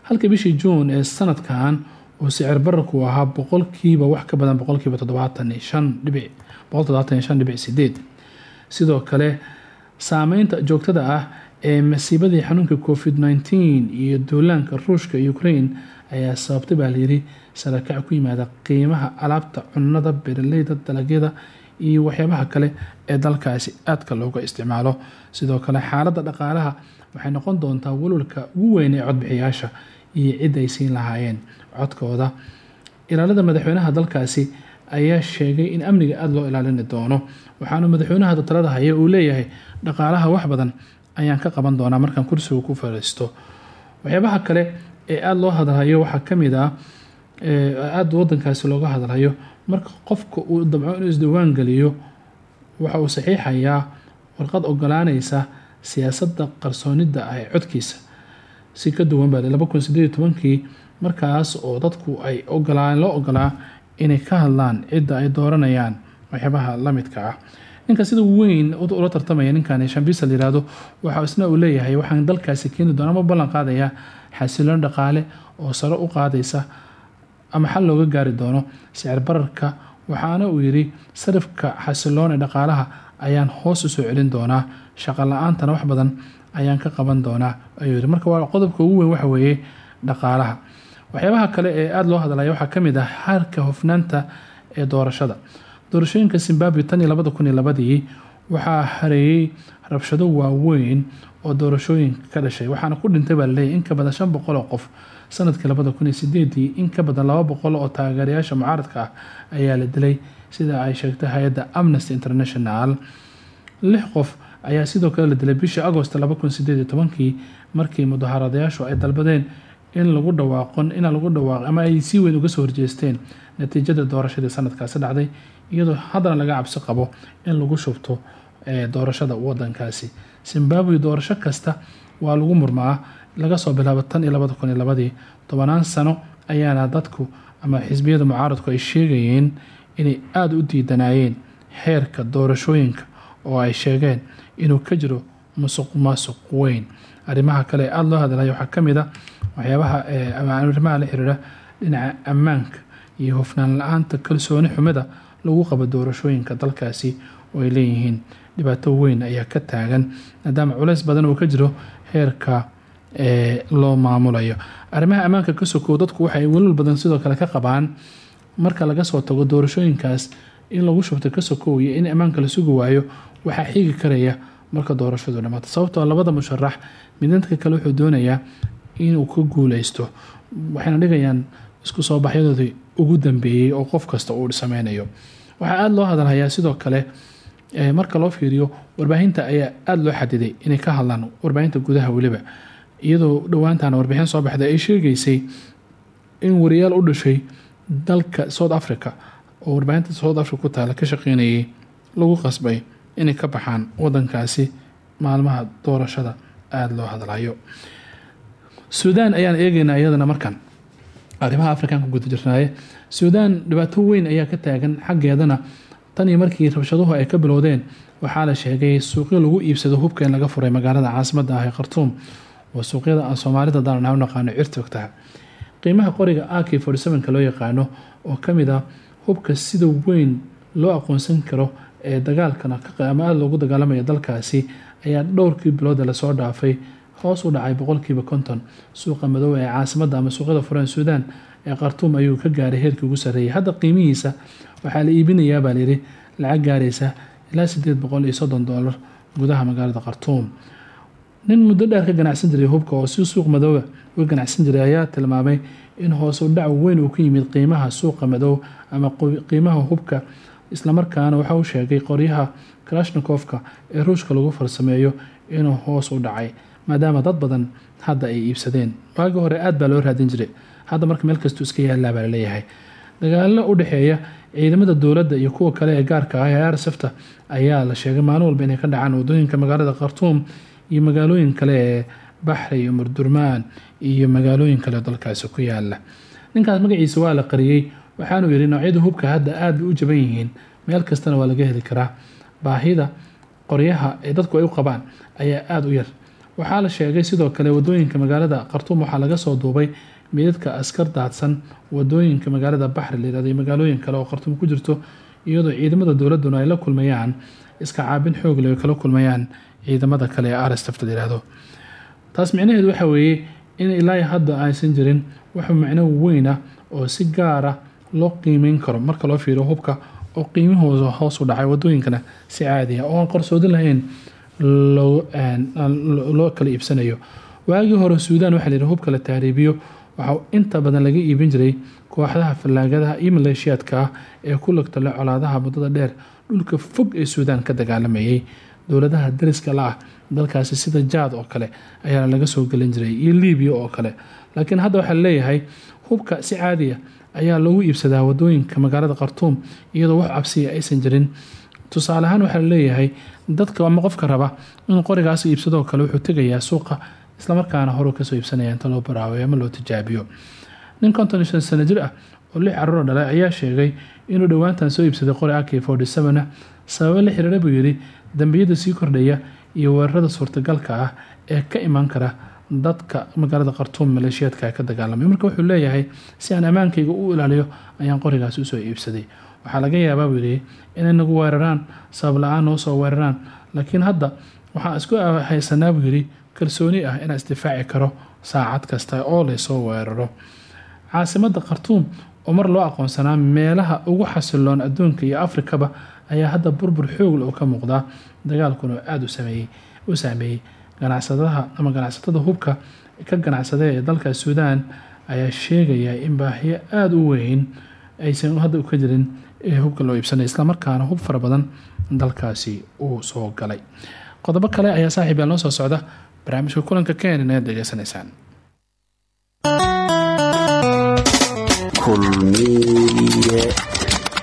Halka bishii juun ee sanadkan uu sicir bararku ahaa boqolkiiba wax ka badan boqolkiiba toddobaatan iyo shan dhibic boqol toddobaatan iyo shan dhibic sideed sidoo kale saameynta joogtada ah ee masiibadii xanuunka covid nneteen iyo duulaanka ruushka ukraine ayaa sababtay baa layiri sarakac ku yimaada qiimaha alaabta cunada beeraleyda dalagyada iyo waxyaabaha kale ee dalkaasi aadka looga isticmaalo. Sidoo kale xaaladda dhaqaalaha waxay noqon doontaa walwalka ugu weyn ee codbixiyaasha iyo cid ay siin lahaayeen. Codkooda ilaalada madaxweynaha dalkaasi ayaa sheegay in amniga aada loo ilaalini doono waxaana madaxweynaha talada haya uu leeyahay dhaqaalaha wax badan ayaan ka qaban doonaa markaan kursiga ku fariisto waxyaabaha kale ee aada loo hadalhayo waxaa ka mid ah aada wadankaasi looga hadalhayo marka qofka uu dabco inuu isdiiwaan geliyo waxa uu saxiixayaa warqad ogolaaneysa siyaasadda qarsoonida ah ee codkiisa. Si ka duwan baa laba kun sideed tobankii markaas oo dadku ay ogolaan loo ogolaa inay ka hadlaan cidda ay dooranayaan waxyaabaha lamidka ah. Ninka sida weyn ula tartamaya ninkan shambisa la waxa isna uu leeyahay waxaan dalkaasi keeni doona ama ballan qaadaya xasiloon dhaqaale oo sare u qaadaysa ama xal looga gaari doono sicir bararka waxaana uu yiri sarifka xasiloon ee dhaqaalaha ayaan hoos u soo celin doonaa shaqo la'aantana wax badan ayaan ka qaban doonaa ayuu yiri marka waa qodobka ugu weyn waxa weeye dhaqaalaha. Waxyaabaha kale ee aada loo hadlaya waxaa ka mid ah xaarka hofnaanta ee doorashada. Doorashooyinka zimbabwe tan iyo labada kun iyo labadii waxaa hareeyey rabshado waaweyn oo doorashooyinka ka dhashay waxaana ku dhintay baa laleeyahy in ka badan shan boqol oo qof sannadkii labada kun in ka badan laba boqol oo taageerayaasha mucaaradka ah ayaa la dilay sida ay sheegtay hay'adda amnesty international. Lix qof ayaa sidoo kale la dilay bishii agost laba kun markii mudaharadayaashu ay dalbadeen in lagu dhawaaqon in lagu dhawaaq ama ay si weyn uga soo horjeesteen natiijada doorashadii sanadkaasi dhacday iyadoo haddana laga cabsi qabo in lagu shubto doorashada wadankaasi zimbabwe doorasho kasta waa lagu murmaa laga soo bilaabo tan iyo labada kun iyo labadii tobanaan sano ayaana dadku ama xisbiyada mucaaradku ay sheegayeen inay aada u diidanayeen heerka doorashooyinka oo ay sheegeen inuu ka jiro musuq maasuq weyn. Arrimaha kale ee aada loo hadlaya waxaa ka mid a waxyaabaha arrimaha la xiriira dhinaca ammaanka iyo hofnaan la'aanta kalsooni xumida lagu qabo doorashooyinka dalkaasi oo ay leeyihiin. Dhibaato weyn ayaa ka taagan maadaama culeys badan uu ka jiro heerka loo maamulayo. Arrimaha ammaanka ka sokow dadku waxay welwal badan sidoo kale ka qabaan marka laga soo tago doorashooyinkaas in lagu shubto ka sokow iyo in ammaanka la sugi waayo waxaa xigi karaya marka doorashadu dhamaato sababtoo labada musharax midnadka kale wuxuu doonayaa inuu ka guuleysto waxayna dhigayaan isku soo baxyadoodii ugu dambeeyey oo qof kasta uu sameynayo. Waxaa aada loo hadalhayaa sidoo kale marka loo fiiriyo warbaahinta ayaa aada loo xadiday inay ka hadlaan warbaahinta gudaha weliba iyadoo dhowaantan warbixin soo baxday ay sheegaysay in wariyaal u dhashay dalka south africa oo warbaahinta south africa ku taala ka shaqeynayay lagu qasbay inay ka baxaan wadankaasi maalmaha doorashada aada loo hadlayo suudaan ayaan eegeynaa iyadana markan. Arrimaha afrikan ku guda jirnaaye suudaan dhibaato weyn ayaa ka taagan xaggeedana. Tan iyo markii rabshaduhu ay ka bilowdeen waxaa la sheegay suuqyo lagu iibsado hubka in laga furay magaalada caasimadda ah ee waa suuqyada aan soomaalida daarana u naqaano cirtogtaha qiimaha qoriga ak ka loo yaqaano oo ka mid ah hubka sida weyn loo aqoonsan karo ee dagaalkana ama aada loogu dagaalamaya dalkaasi ayaa dhowrkii bilood ee la soo dhaafay. Hoos u dhacay boqolkiiba konton. Suuqa madow ee caasimadda ama suuqyada furan suudaan ee khartuum ayuu ka gaaray heerkii ugu sarreeyay. Hadda qiimihiisa waxaa la iibinayaa baa lacag gaaraysa ilaa sideed boqol iyo soddon doolar gudaha magaalada khartuum nin muddo dheer ka ganacsan jiray hubka oo si suuq madooga uga ganacsan jiray ayaa tilmaamay in hoos u dhac weyn uu ku yimid qiimaha suuqa madow ama qiimaha hubka islamarkaana waxa uu sheegay qoryaha kalashnikofka ee ruushka lagu farsameeyo inuu hoos u dhacay maadaama dad badan hadda ay iibsadeen. Waagii hore aad baa loo raadin jiray. Hadda marka meel kastuu iska yaallaa baa la leeyahay dagaalo u dhexeeya ciidamada dowladda iyo kuwa kale ee gaarka ah ee arsafta ayaa la sheegay maalin walba inay ka dhacaan waddooyinka magaalada khartuum iyo magaalooyin kale ee baxri iyo murdurmaan iyo magaalooyin kale dalkaasi ku yaalla ninkaas magaciisa waa la qariyey waxaanuu yidhi noocyada hubka hadda aad bay u jaban yihiin. Meel kastana waa laga heli karaa. Baahida qoryaha ee dadku ay u qabaan ayaa aada u yar. Waxaa la sheegay sidoo kale waddooyinka magaalada khartuum waxaa laga soo duubay midadka askar daadsan waddooyinka magaalada baxri layirahdo magaalooyin kale oo khartuum ku jirto iyadoo ciidamada dowladuna ay la kulmayaan iska caabin xoog leh kala kulmayaan ciidamada kale ee arstafta layirahdo taas micnaheedu waxa weeye in ilaa hadda aysan jirin wax macno weyn ah oo si gaara loo qiimeyn karo. Marka loo fiiriyo hubka oo qiimahooda hoos u dhacay wadooyinkana si caadi ah oo aan qarsoodin lahayn loo kala iibsanayo. Waagii hore suudaan waxaa layihi hubka la taariibiyo waxaa inta badan laga iibin jiray kooxdaha fallaagadaha iyo maleeshiyaadka ah ee ku lagtale colaadaha muddada dheer. Dhulka fog ee suudaan ka dagaalamayay dowladaha dariska la ah dalkaasi sida jaad oo kale ayaana laga soo gelin jiray iyo libiya oo kale. Laakiin hadda waxaa leeyahay hubka si caadiya ayaa lagu iibsadaa waddooyinka magaalada khartuum iyadoo wax cabsiya aysan jirin. Tusaale ahaan waxaa leeyahay dadka ama qofka raba in qorigaas iibsadoo kale wuxuu tegayaa suuqa islamarkaana horu ka soo iibsanaya inta loo baraaweyo ama loo tijaabiyo. Nin konton shan jir ah oo lix caruura dhalay ayaa sheegay inuu dhowaantan soo iibsaday qori ak forty sevena sababo la xiriira buu yidhi dambiyada sii kordhaya iyo weerarada suurtagalka ah ee ka imaan kara dadka magaalada khartuum maleeshiyaadka ka dagaalamay. Marka wuxuu leeyahay si aan ammaankayga u ilaaliyo ayaan qorigaas u soo iibsaday. Waxaa laga yaabaa buu yidhi inay nagu weeraraan sabab la'aan noo soo weeraraan. Laakiin hadda waxaan isku haysanaa buu kalsooni ah inaan isdifaaci karo saacad kasta oo laysoo weeraro. Caasimada khartuum oo mar loo aqoonsanaa meelaha ugu xasiloon adduunka iyo afrikaba ayaa hadda burbur xoogl oo ka muuqdaa dagaalkuna oo aada u saameeyey ganacsadaha ama ganacsatada hubka ka ganacsada ee dalka suudaan ayaa sheegaya in baahiyo aada u weyn aysan hadda ka jirin ee hubka loo iibsanay islamarkaana hub fara badan dalkaasi uu soo galay. Qodobo kale ayaa saaxiib yaal noo soo socda barnaamijka kulanka keenan ayaad kulmiye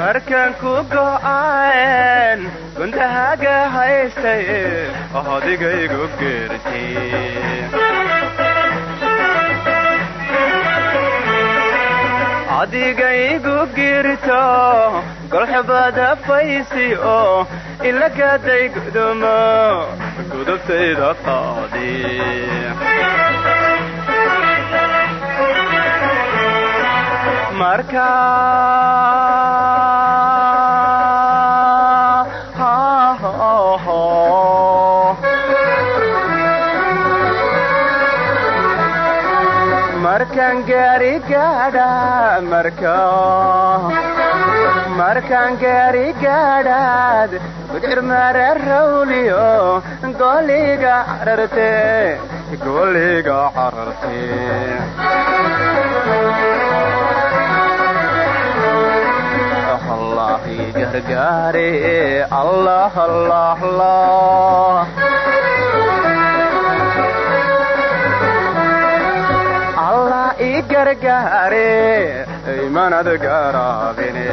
markaan ku go'aan gundahaga haystay odigaygu geerti adigaygu girto golxubada faysi oo ilagaday gudumo gudubtayda qaadi marka markaan gaari gaadhaad gudcir mare rawliyo gooliga cararte gargaare imanad garaabine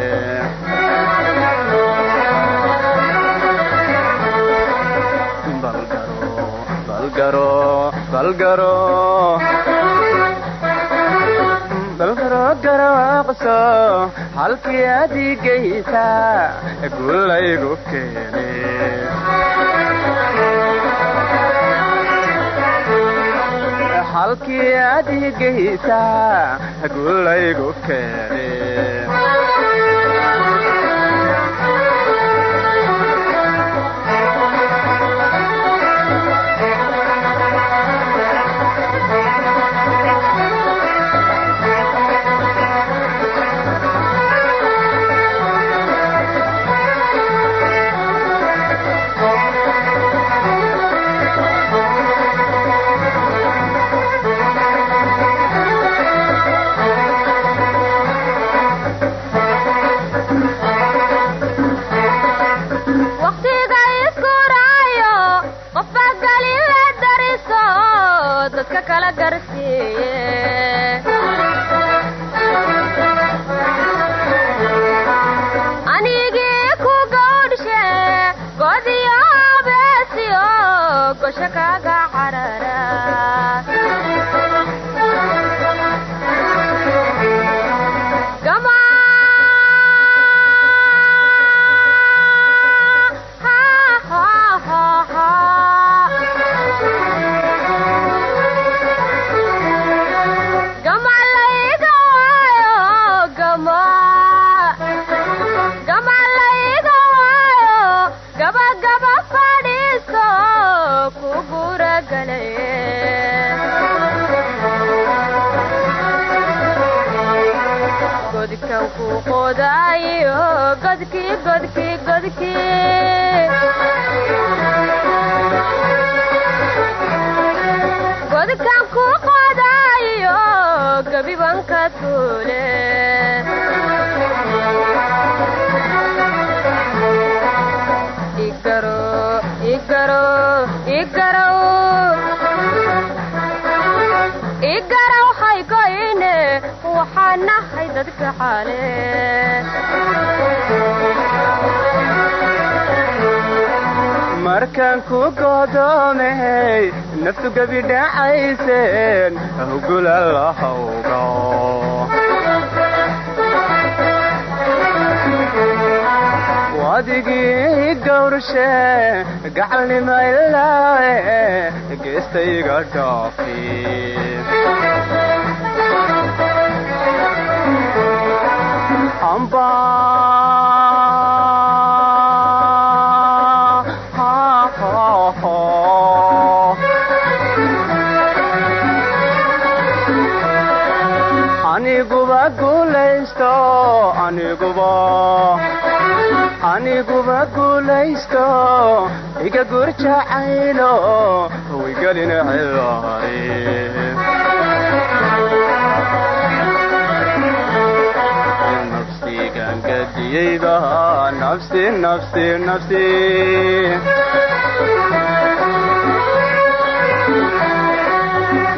garaaqso halkii adigaysa gulaygu keene halkii adigaysa gulaygu keene waqtiga wadigii gawrshe gacalnima ilaae geestayga dhaafi wigelin cilaari nafsigan nafsi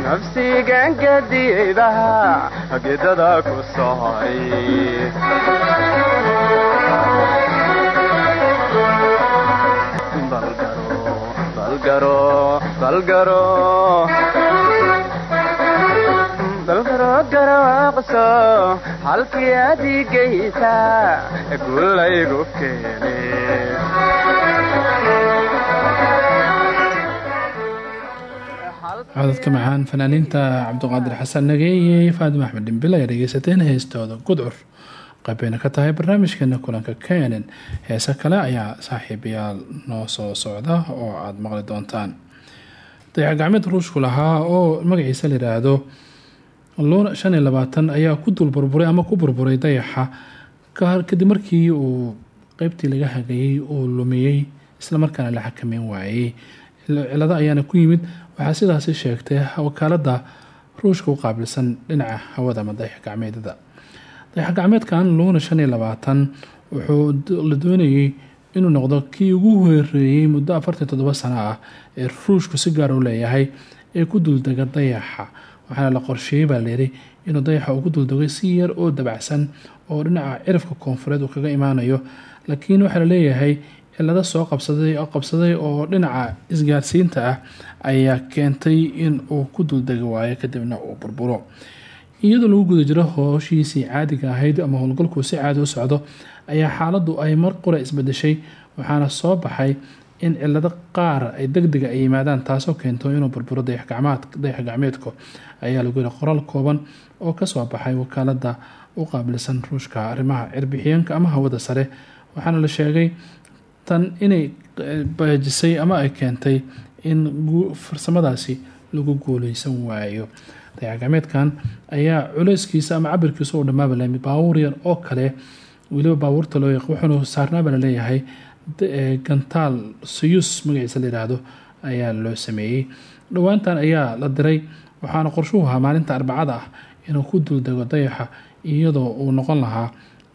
nafsigan gadiyeyba gedada ku balgaro garaaqso halkii adigaysa gulaygu keene codadka macaan fanaaniinta cabdiqaadir xasan nageeye iyo faadimo axmed dhimbil ayaa dhegeysateen heestooda gudcur qaybayna ka tahay barnaamijkeena kulanka kenen heese kale ayaa saaxiibayaal noo soo socda oo aada maqli doontaan. Dayax gacmeed ruushku lahaa oo magaciisa la yiraahdo luna shan iyo labaatan ayaa ku dul burburay ama ku burburay dayaxa. Kadib markii uu qeybtii laga hagayay uu lumiyey islamarkaana la xakameyn waayey. Cilado ayaana ku yimid waxaa sidaasi sheegtay wakaalada ruushka u qaabilsan dhinaca hawada ama dayax gacmeedada dayax gacmeedkan luuna shan iyo labaatan wuxuu la doonayay inuu noqdo kii ugu horeeyey muddo afartan toddoba sano ah ee ruushku si gaar u leeyahay ee ku duldega dayaxa waxaana la qorsheeyey baa layidhi inuu dayaxa ugu duldegay si yar oo dabacsan oo dhinaca cirifka koonfureed uu kaga imaanayo. Laakiin waxaa la leeyahay cilado soo qabsaday oo qabsaday oo dhinaca isgaarsiinta ah ayaa keentay in uu ku duldegi waayo kadibna uu burburo iyadoo lagu guda jiro hooshiisii caadiga ahayd ama howlgalkuu si caadi u socdo ayaa xaaladu ay mar qura isbedeshay waxaana soo baxay in cilado qaar ay degdega ay yimaadaan taasoo keento inuu burburo dayax gacmeedku ayaa lagu yiri qoraal kooban oo ka soo baxay wakaalada u qaabilsan ruushka arrimaha cirbixiyeenka ama hawada sare. Waxaana la sheegay tan inay baajisay ama ay keentay in farsamadaasi lagu guuleysan waayo dayax gacmeedkan ayaa culeyskiisa ama cabirkiisa u dhamaaba la baabuur yar oo kale weliba baabuurta loo yaq wuxuuna saarnaaba la leeyahay gantaal sayus magaciisa la yidhaahdo ayaa loo sameeyey. Dhowaantan ayaa la diray waxaana qorshuhu ahaa maalinta arbacada ah inuu ku duldego dayaxa iyadoo uu noqon lahaa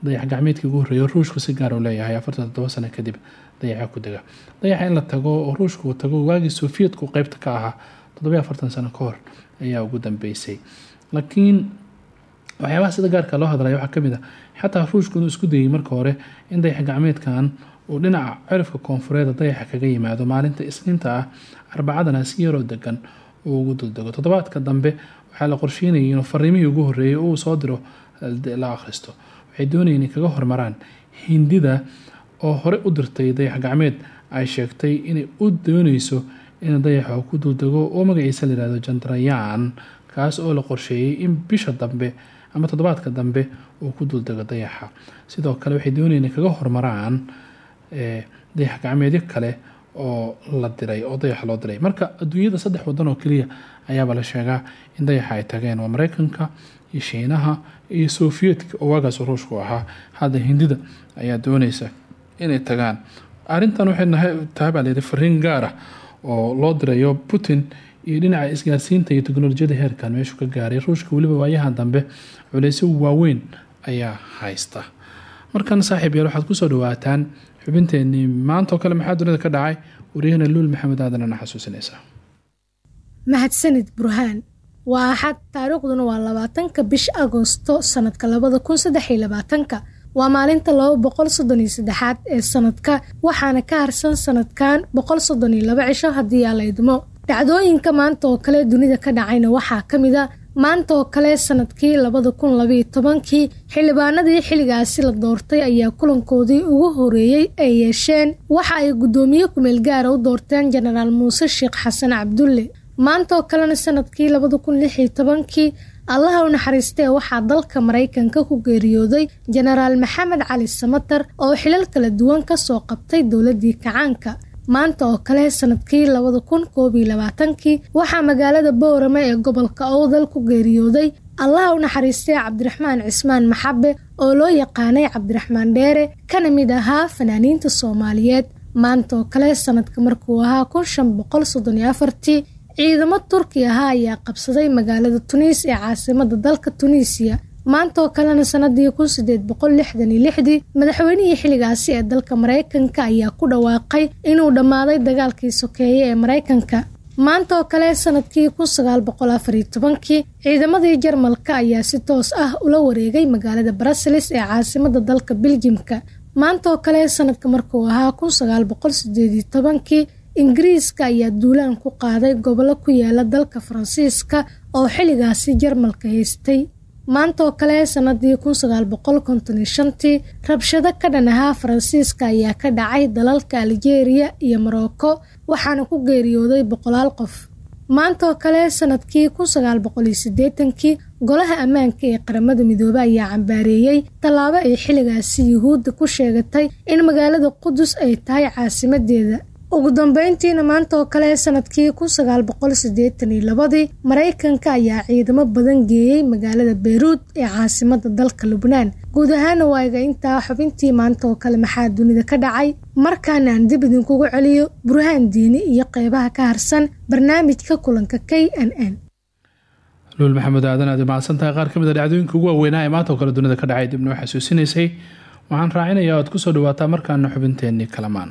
dayax gacmeedkii ugu horreeya ruushku si gaar u leeyahay afartan toddoba sano kadib dayaxa ku dega. Dayaxa in la tago oo ruushku uu tago waagii sofiyeetku qeybta ka ahaa toddobiyo afartan sano ka hor ayaa ugu dambeysay. Laakiin waxyaabaha sida gaarka loo hadlaya waxaa ka mid a xataa ruushku inuu isku dayay marka hore in dayax gacmeedkan uu dhinaca cirifka koonfureeda dayaxa kaga yimaado maalinta isniinta ah arbacadana si yaroo degan uu ugu duldego toddobaadka dambe waxaa la qorsheynayay inuu fariimihii ugu horreeyay uu soo diro la akhristo waxay doonayeen inay kaga hormaraan hindida oo hore u dirtay dayax gacmeed. Ay sheegtay inay u dooneyso in dayaxa ku duldego oo magaciisa layihahdo jandrayaan kaas oo la qorsheeyey in bisha dambe ama toddobaadka dambe uu ku duldego dayaxa. Sidoo kale waxay doonayeen kaga hormaraan dayax gacmeedyo kale oo la diray oo dayaxa loo diray. Marka adduunyada saddex wadan oo keliya ayaaba la sheegaa in dayaxa ay tageen. Mareykanka iyo shiinaha iyo sofiyeetka oo waagaas ruushku ahaa. Hadda hindida ayaa dooneysa inay tagaan. Arintan waxay tahay baa layidhi fariin gaar ah oo loo dirayo putin iyo dhinaca isgaarsiinta iyo teknolojiyada heerkan meeshuu ka gaaray. Ruushka weliba waayahan dambe culeysyo waaweyn ayaa haysta. Markan saaxiib yaal waxaad ku soo dhawaataan xubinteenii maantaoo kale maxaa dunida ka dhacay? Waryahana luul maxamed aadanana xasuusinaysaa mahadsanid burhaan waa axad taariikhduna waa labaatanka bisha agoosto sanadka labada kun waa maalinta laba boqol soddon iyo saddexaad ee sanadka waxaana ka harsan sanadkan boqol soddon iyo laba cisho haddii aa la idmo. Dhacdooyinka maanta oo kale dunida ka dhacayna waxaa ka mid a maanta oo kale sannadkii labada kun labaiyo tobankii xildhibaanadii xilligaasi la doortay ayaa kulankoodii ugu horeeyey ay yeesheen waxa ay guddoomiye kumeel gaara u doorteen jenaraal muuse sheekh xasan cabdulle. Maanta oo kalena sannadkii labada kun allaha u naxariistee waxaa dalka maraykanka ku geeriyooday jenaraal maxamed cali samatar oo xilal kala duwan ka soo qabtay dowladii kacaanka. Maanta oo kale sannadkii labada kun koob labaatankii waxaa magaalada boorame ee gobolka owdal ku geeriyooday allaha u naxariistee cabdiraxmaan cismaan maxabe oo loo yaqaanay cabdiraxmaan dheere kana mid ahaa fanaaniinta soomaaliyeed. Maanta oo kale sanadka markuu ahaa kun shan boqol soddon iyo afartii ciidamo turki ahaa ayaa qabsaday magaalada tuniis ee caasimada dalka tuniisiya maanta oo kalena sanadii kun sideed boqol lixdan iyo lixdii madaxweynihii xilligaasi ee dalka maraykanka ayaa ku dhawaaqay inuu dhammaaday dagaalkii sokeeye ee maraykanka maanta oo kale sannadkii kun sagaal boqol afar iyo tobankii ciidamadii jarmalka ayaa si toos ah ula wareegay magaalada bruseles ee caasimada dalka biljimka maanta oo kale sanadka markuu ahaa kun sagaal boqol sideed iyo tobankii ingiriiska ayaa duulaan ku qaaday gobollo ku yaalla dalka faransiiska oo xilligaasi jarmalka haystay. Maanta oo kale sanadii kun sagaal boqol konton iyo shantii rabshado ka dhan ahaa faransiiska ayaa ka dhacay dalalka aljeeriya iyo morocco waxaana ku geeriyooday boqolaal qof. Maanta oo kale sannadkii kun sagaal boqol iyo siddeetankii golaha ammaanka ee qaramada midoobe ayaa cambaareeyey tallaabo ay xilligaasi yuhuudda ku sheegatay in magaalada qudus ay tahay caasimadeeda ugu dambeyntiina maanta oo kale sannadkii kun sagaal boqol sideetan iyo labadii maraykanka ayaa ciidamo badan geeyey magaalada beyruud ee caasimada dalka lubnaan. Guud ahaana waaga intaa xubintii maanta oo kale maxaa dunida ka dhacay? Markaana aan dib idinkugu celiyo burhaan diini iyo qeybaha ka harsan barnaamijka kulanka k n n. Luul maxamed aadan aad mahadsan tahay qaar ka mid a dhacdooyinka ugu waaweynaa ee maanta oo kale dunida ka dhacay dibna xasuusinaysay. Waxaan raacinayaa oad ku soo dhawaataa markaana xubinteenii kalamaan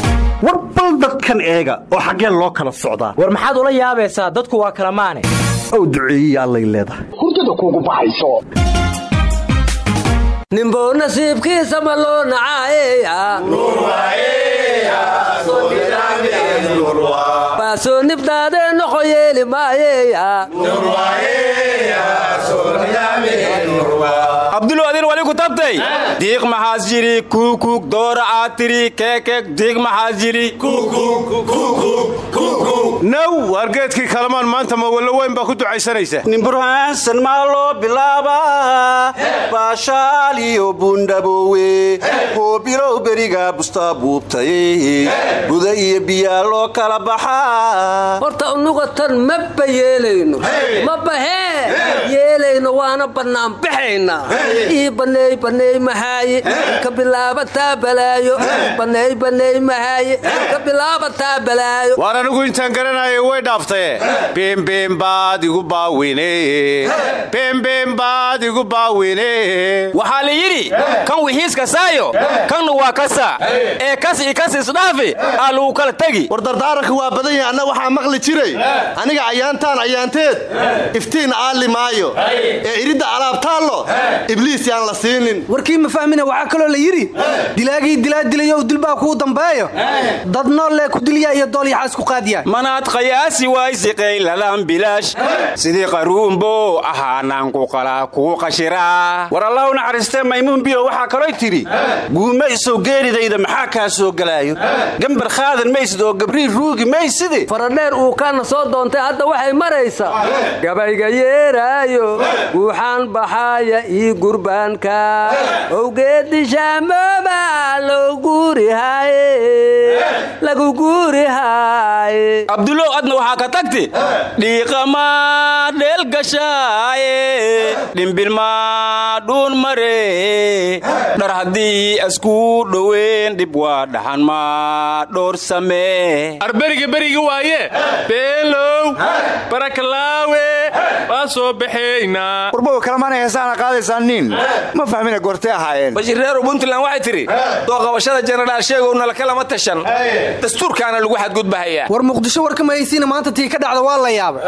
war bal dadkan eega oo xaggeen loo kala socdaa. War maxaad ula yaabaysaa? Dadku waa kala maane. Ow duceeyey allay leedahay hurdada kuugu baxayso. Ninbow nasiibkiisa ma loo nacaayeyawaa soo nibdaadee noqo yeeli maayeya wali ku tabtay diiq maxaas jiri kuukuk doora aad tiri keekek diiq maxaas jiri naw wargeedkii kalamaan maanta mawallo weyn baa ku ducaysanaysa. Nin burhaansan maa loo bilaabaa. Baashaal iyo buundhaboowe hoobilow beriga bustaa buubtay buda iyo biyaa loo kala baxaa. Horta unuga tan maba yeelayno. Mabahee yeelayno waana bannaanbaxaynaa ii baneey baneey mahaaye ka bilaabataa balaayo. Baneey baneey mahaaye ka bilaabataa balaayo garanaya way dhaaftaye beembeem baad igu baawine beembeem baad igu baawine waxaa la yidhi kan wixiiska saayo kanna waa kasa. Ee kas i kas isdhaafi aa lagu kala tegi war dardaaranka waa badan yahay anna waxaa maqli jiray. Aniga ayaantaan ayaanteed iftiin aalli maayo. Ee iridda alaabtaallo ibliis yaan la siinin. Warkii ma fahmina waxaa kaloo la yidhi dilaagii dilaa dilayow dilbaa kuu dambeeyo. Dad noollee ku dilyaa iyo doolyaxaas ku qaadiyaa manaad qayaasi waysi qayladan bilaash sidii qaruumbo ahaanaan ku qalaa kuu qashiraa war allah u naxariistee maymuun biyo waxaa kaloo tidhi guuma isow geeridayda maxaa kaa soo gelaayo gambar khaadan maysid oo gabrii ruugi maysidi faradheer uu kaana soo doontay hadda waxay maraysaa gabayga yeeraayo guuxaan baxaaya ii gurbaanka. Guurihaaye lagu guurihaaye abdulow adna waxaa ka tagti. Dhiiqamaa dheelgashaaye dhimbilmaa dhuun mare. Dhar haddii askuu dhoweyn dhib waa dhaxan maa dhoor samee. Arberiga berigi waaye. Beelow barakalaawe waa soo baxaynaa warbow kalamaanay heesaana qaadaysaa nin. Ma fahmina goortee ahaayeen? Bashireeru puntland waxay tidhi dooqabashada jenaraal sheegowna lakalama tashan. Dastuurkaana lagu xadgudbahayaa war muqdisho warka mahaysiina maanta tii ka dhacda waa la yaabay.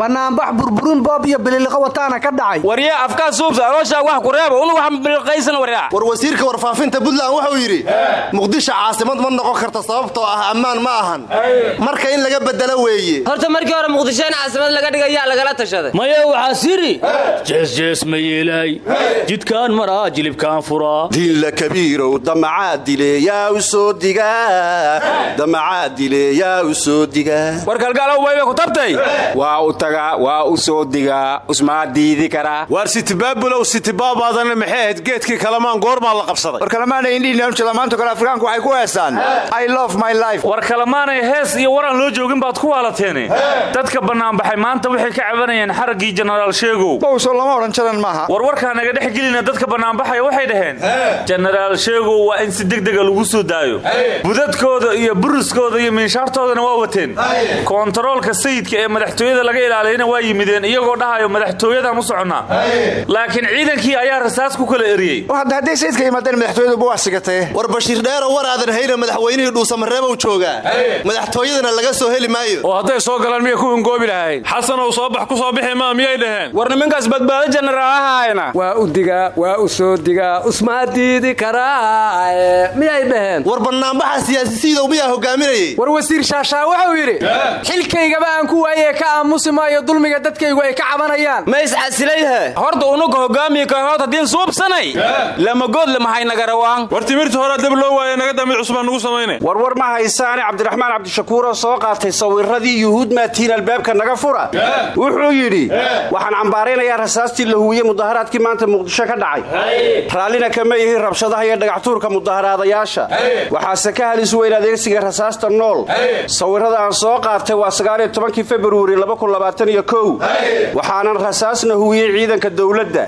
Bannaanbax burburin boob iyo bililiqo wataana ka dhacay. Waryaa afkaa suubsa alooshaa wax ku reeba unu wax bililqaysan waryaa war wasiirka warfaafinta puntland wuxuu yidhi muqdisho caasimad ma noqon karta sababtoo ah ammaan ma ahan. Marka in laga bedelo weeye. Horta markii hore muqdisho in caasimad laga dhigayaa lagala maya waxaa siri jeesjees ma yeelaay jidkaan maraa jilibkaan furaa. Diinla kabiirow damacaa dile yaa u soo digaa damacaa dile yaa u soo digaa war kalgaalow wayba ku tabtay? Waa u tagaa waa u soo digaa usmaa diidi karaa waar sitibaabulow sitibaabaadana maxay ahayd geedkii kalamaan goormaa la qabsaday. War kalamaanay indhiinamjada maanta kale afrikaanku waxay ku heesaan i love my life. War kalamaanay hees iyo waraan loo joogin baad ku waalateene. Dadka bannaanbaxay maanta waxay ka cabanayeen xaraggii jenaraal sheegow. Bowso lama odhan jaran maaha. War warkaa naga dhex gelina dadka bannaanbaxaya waxay dhaheen jenaraal sheegow waa in si degdega lagu soo daayo. Budadkooda iyo buriskooda iyo minshaartoodana waa wateen. Koontaroolka sayidka ee madaxtooyada laga ilaaliyana waa yimideen iyagoo dhahayo madaxtooyadaan u soconnaa. Laakiin ciidankii ayaa rasaas ku kala eriyey hadda hadday sayidka yimaadeen madaxtooyaduba waa sigatee war bashiir dheero war aadan hayna madaxweynihii dhuusamareebow joogaa. Madaxtooyadana laga soo heli maayo. Oo hadday soo galaan miya ku ingoobi lahayd xasanow soo bax ku soo bixi maa miyay dhaheen? War niminkaas badbaado jenaraalahaayna waa u digaa waa u soo digaa usmaa diidi karaae miyay dhaheen? War bannaanbaxa siyaasisiidow miyaa hogaaminayey war wasiir shaashaa wuxuu yidhi xilkaygaba aan ku waayee ka aamusi maayo dulmiga dadkaygu ay ka cabanayaan. Ma iscasilayhe horta unuga hogaamiye kahood haddiin suubsanay lamagood lamahaynagarawaan war timirta horaa dab loo waaye naga damid cusbaan nugu samayne. Warwar ma haysaane cabdiraxmaan cabdishakuuroo soo qaatay sawiradii yuhuud maatiin albaabka naga fura wuxuu yidhi waxaan cambaaraynayaa rasaastii la huwiye mudaharaadkii maanta muqdisho ka dhacay. Raallina kama yihiin rabshadaha iyo dhagaxtuurka mudaharaadayaasha waxaase ka halis weyn adeegsiga rasaasta nool. Sawirada aan soo qaatay waa sagaaliyo tobankii februari waxaanan rasaasna huwiyey ciidanka dowladda.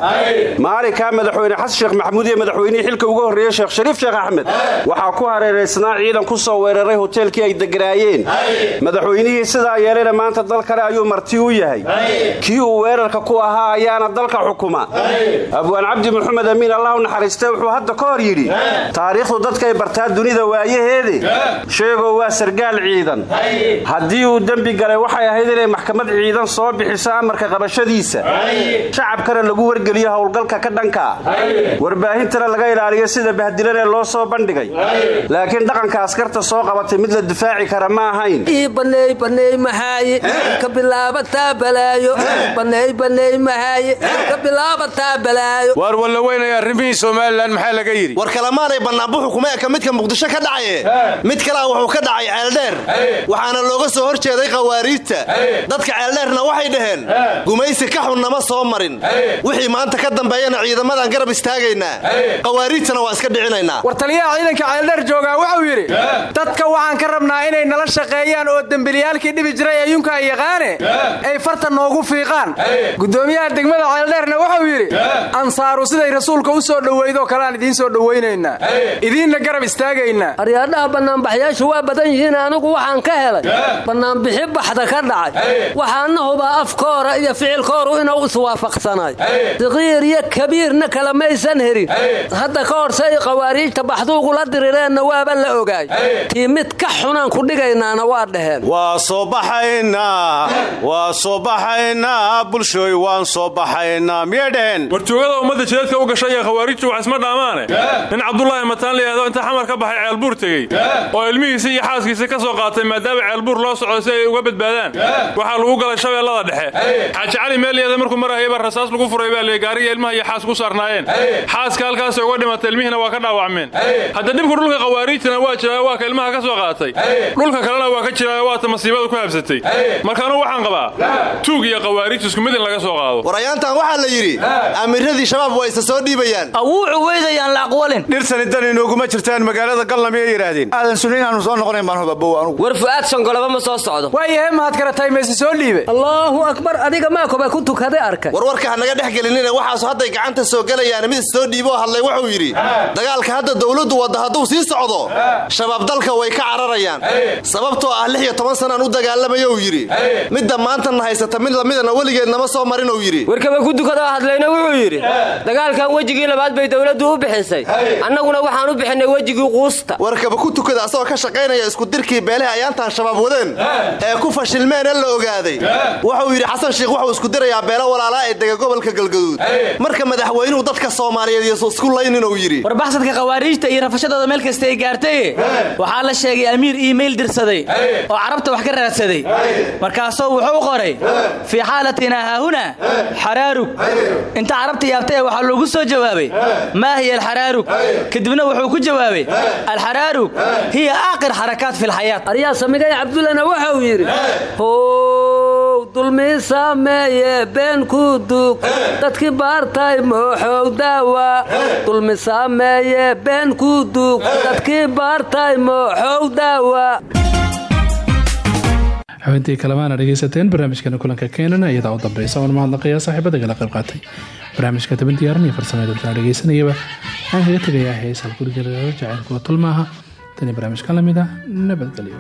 Maalinkaa madaxweyne xasan sheekh maxamuud iyo madaxweynihii xilka ugu horreeyey sheekh shariif sheekh axmed. Waxaa ku hareeraysnaa ciidan ku soo weeraray hoteelkii ay deganaayeen madaxweynihii sidaa yeelayna maanta dal kale ayuu marti u yahay kii uu weerarka ku ahaa ayaana dalka xukuma. Abwaan cabdi maxamed amiin allah u naxariiste wuxuu hadda ka hor yidhi taariikhdu dadkay bartaa dunida waayaheede sheegoo waa sargaal ciidan. Haddii uu dembi galay waxay ahayd inay maxkamad ciidan soo bixiso amarka qabashadiisa. Shacabkana lagu wargeliyo howlgalka ka dhanka. Warbaahintana laga ilaaliyo sida bahdilan ee loo soo bandhigay. Laakiin dhaqanka askarta soo qabatay mid la difaaci kara ma ahayn ii baneey baneey mahaaye ka bilaabataa balaayo baneey baneey mahaaye ka bilaabataa balaayo. Waar walla weynaya arrimihii somalilan maxaa laga yidhi? War kalamaanay bannaanbuxu kuma eka midka muqdisho ka dhacaye mid kalea wuxuu ka dhacay ceeldheer waxaana looga soo hor jeeday khawaariijta dadka ceeldheerna waxay dhaheen gumaysi ka xunnama soo marin. Wixii maanta ka dambeeyana ciidamadan garab istaagaynaa. Khawaariijtana waa iska dhicinaynaa. War taliyaha ciidanka ceeldheer joogaa wuxuu yidhi dadka waxaan ka rabnaa inay nala shaqeeyaan oo dembiliyaalkii dhibi jiray ayuunka ay yaqaane ay farta noogu fiiqaan. Gudoomiyaha degmada ceeldheerna wuxuu yidhi ansaaru siday rasuulka u soo dhoweydoo kaleaan idiin soo dhowaynaynaa. Idiinna garab istaagaynaa aryaadhaha bannaanbaxyaashu waa badan yihiin anigu waxaan ka helay. Bannaanbixi baxda ka dhacay. Waxaana hubaa afkoora iyo ficilkooru inuu iswaafaqsanay saqiir iyo kabiirna kale maysan herin. Hadda ka horse ay khawaariijta baxduugula dirireenna waaba la ogaay. Tii mid ka xunaan ku dhigaynaana waa dhaheen baxaynaa bulshooy waan soo baxaynaa miyay dhaheen wartuugada ummadda jideedka u gashay ee khawaarijtu wax isma dhaamaane nin cabdulaahi mataan layihahdo inta xamar ka baxay ceelbuur tegey. Oo ilmihiisii iyo xaaskiisii ka soo qaatay maadaama ceelbuur loo socdo si ay uga badbaadaan. Waxaa lagu galay shabeellada dhexe. Xaaji cali meelyada markuu marahayba rasaas lagu furay baa gaariga ilmaha iyo xaas ku saarnaayeen. Xaaska halkaasay uga dhimatay ilmihiina waa ka dhaawacmeen. Hadda dhibku dhulka khawaariijtana waa jiraa waa ka ilmaha ka soo qaatay. Dhulka kalena waa ka jiraa waata masiibada ku habsatay marka anugu waxaan qabaa tuug iyo khawaariij isku mid in laga soo qaado. Warayaantan waxaa la yidhi amiiradii shabaab waa isa soo dhiibayaan. Awuucu weydayaan la aqwalin. Dhirsani dan inooguma jirtaan magaalada galna miyay yidhaahdeen? Aadan suni inaanu soo noqonayn baan hubabow anugu war fu'aad shongolaba ma soo socdo. Waayahe mahad karatay mayse soo dhiibe allaahu akbar adiga maakoba ku tukaday arkay warwarka ha naga dhex gelinina waxaasu hadday gacanta soo gelayaan mid issoo dhiiboo hadlay wuxuu yidhi dagaalka hadda dawladdu wadda hadduu sii socdo shabaab dalka way ka cararayaan. Sababtoo ah lix iyo toban sanaan u dagaalamayo uu yidhi. Midda maantana haysata mid lamidana weligeed nama soo marin uu yidhi. Warkaba ku dukadoo hadlayna wuxuu yidhi dagaalkan wejigii labaad bay dawladdu u bixisay. Annaguna waxaan u bixinay wejigii quusta. Warkaba ku tukada asagoo ka shaqaynaya iskudirkii beelaha ayaantaan shabaab wadeen ee ku fashilmeen ee la ogaaday. Wuxuu yidhi xasan sheikh wuxuu isku dirayaa beelo walaalaa ee dega gobolka galgaduud. Marka madaxweynuhu dadka soomaaliyeed iyo isku laynin uu yidhi. Warbaxsadka khawaariijta iyo rafashadooda meel kasta ay gaartay. Waxaa la sheegay amiir iimayl dirsaday oo carabta wax ka raadsaday. Markaasuu wuxuu qoray fii xaalatina haahuna xaraarug inta carabta yaabtay waxaa loogu soo jawaabay maa hiya alxaraarug kadibna wuxuu ku jawaabay alxaraarug hiya aaqir xarakaat fi lxayaat aryaa samigay cabdullana wuxuu yidhi how dulmi sameeye been ku dug dadkii baartay mooxow daawa dulmi sameeye been ku dug dadkii baartay mooxow daawa xubintii kalemaana dhegaysateen barnaamijkeena kulanka keenana iyadaa u dambeysa oon mahadnaqayaa saaxiibada kala qayb qaatay. Barnaamijka toban diyaaran iyo farsamada intaan dhegaysanayaba waxaan kaga tegayaa heesal gurigeeda jacaylkuwa tulmaaha. Tani barnaamijkan la mid ah nabadgelyo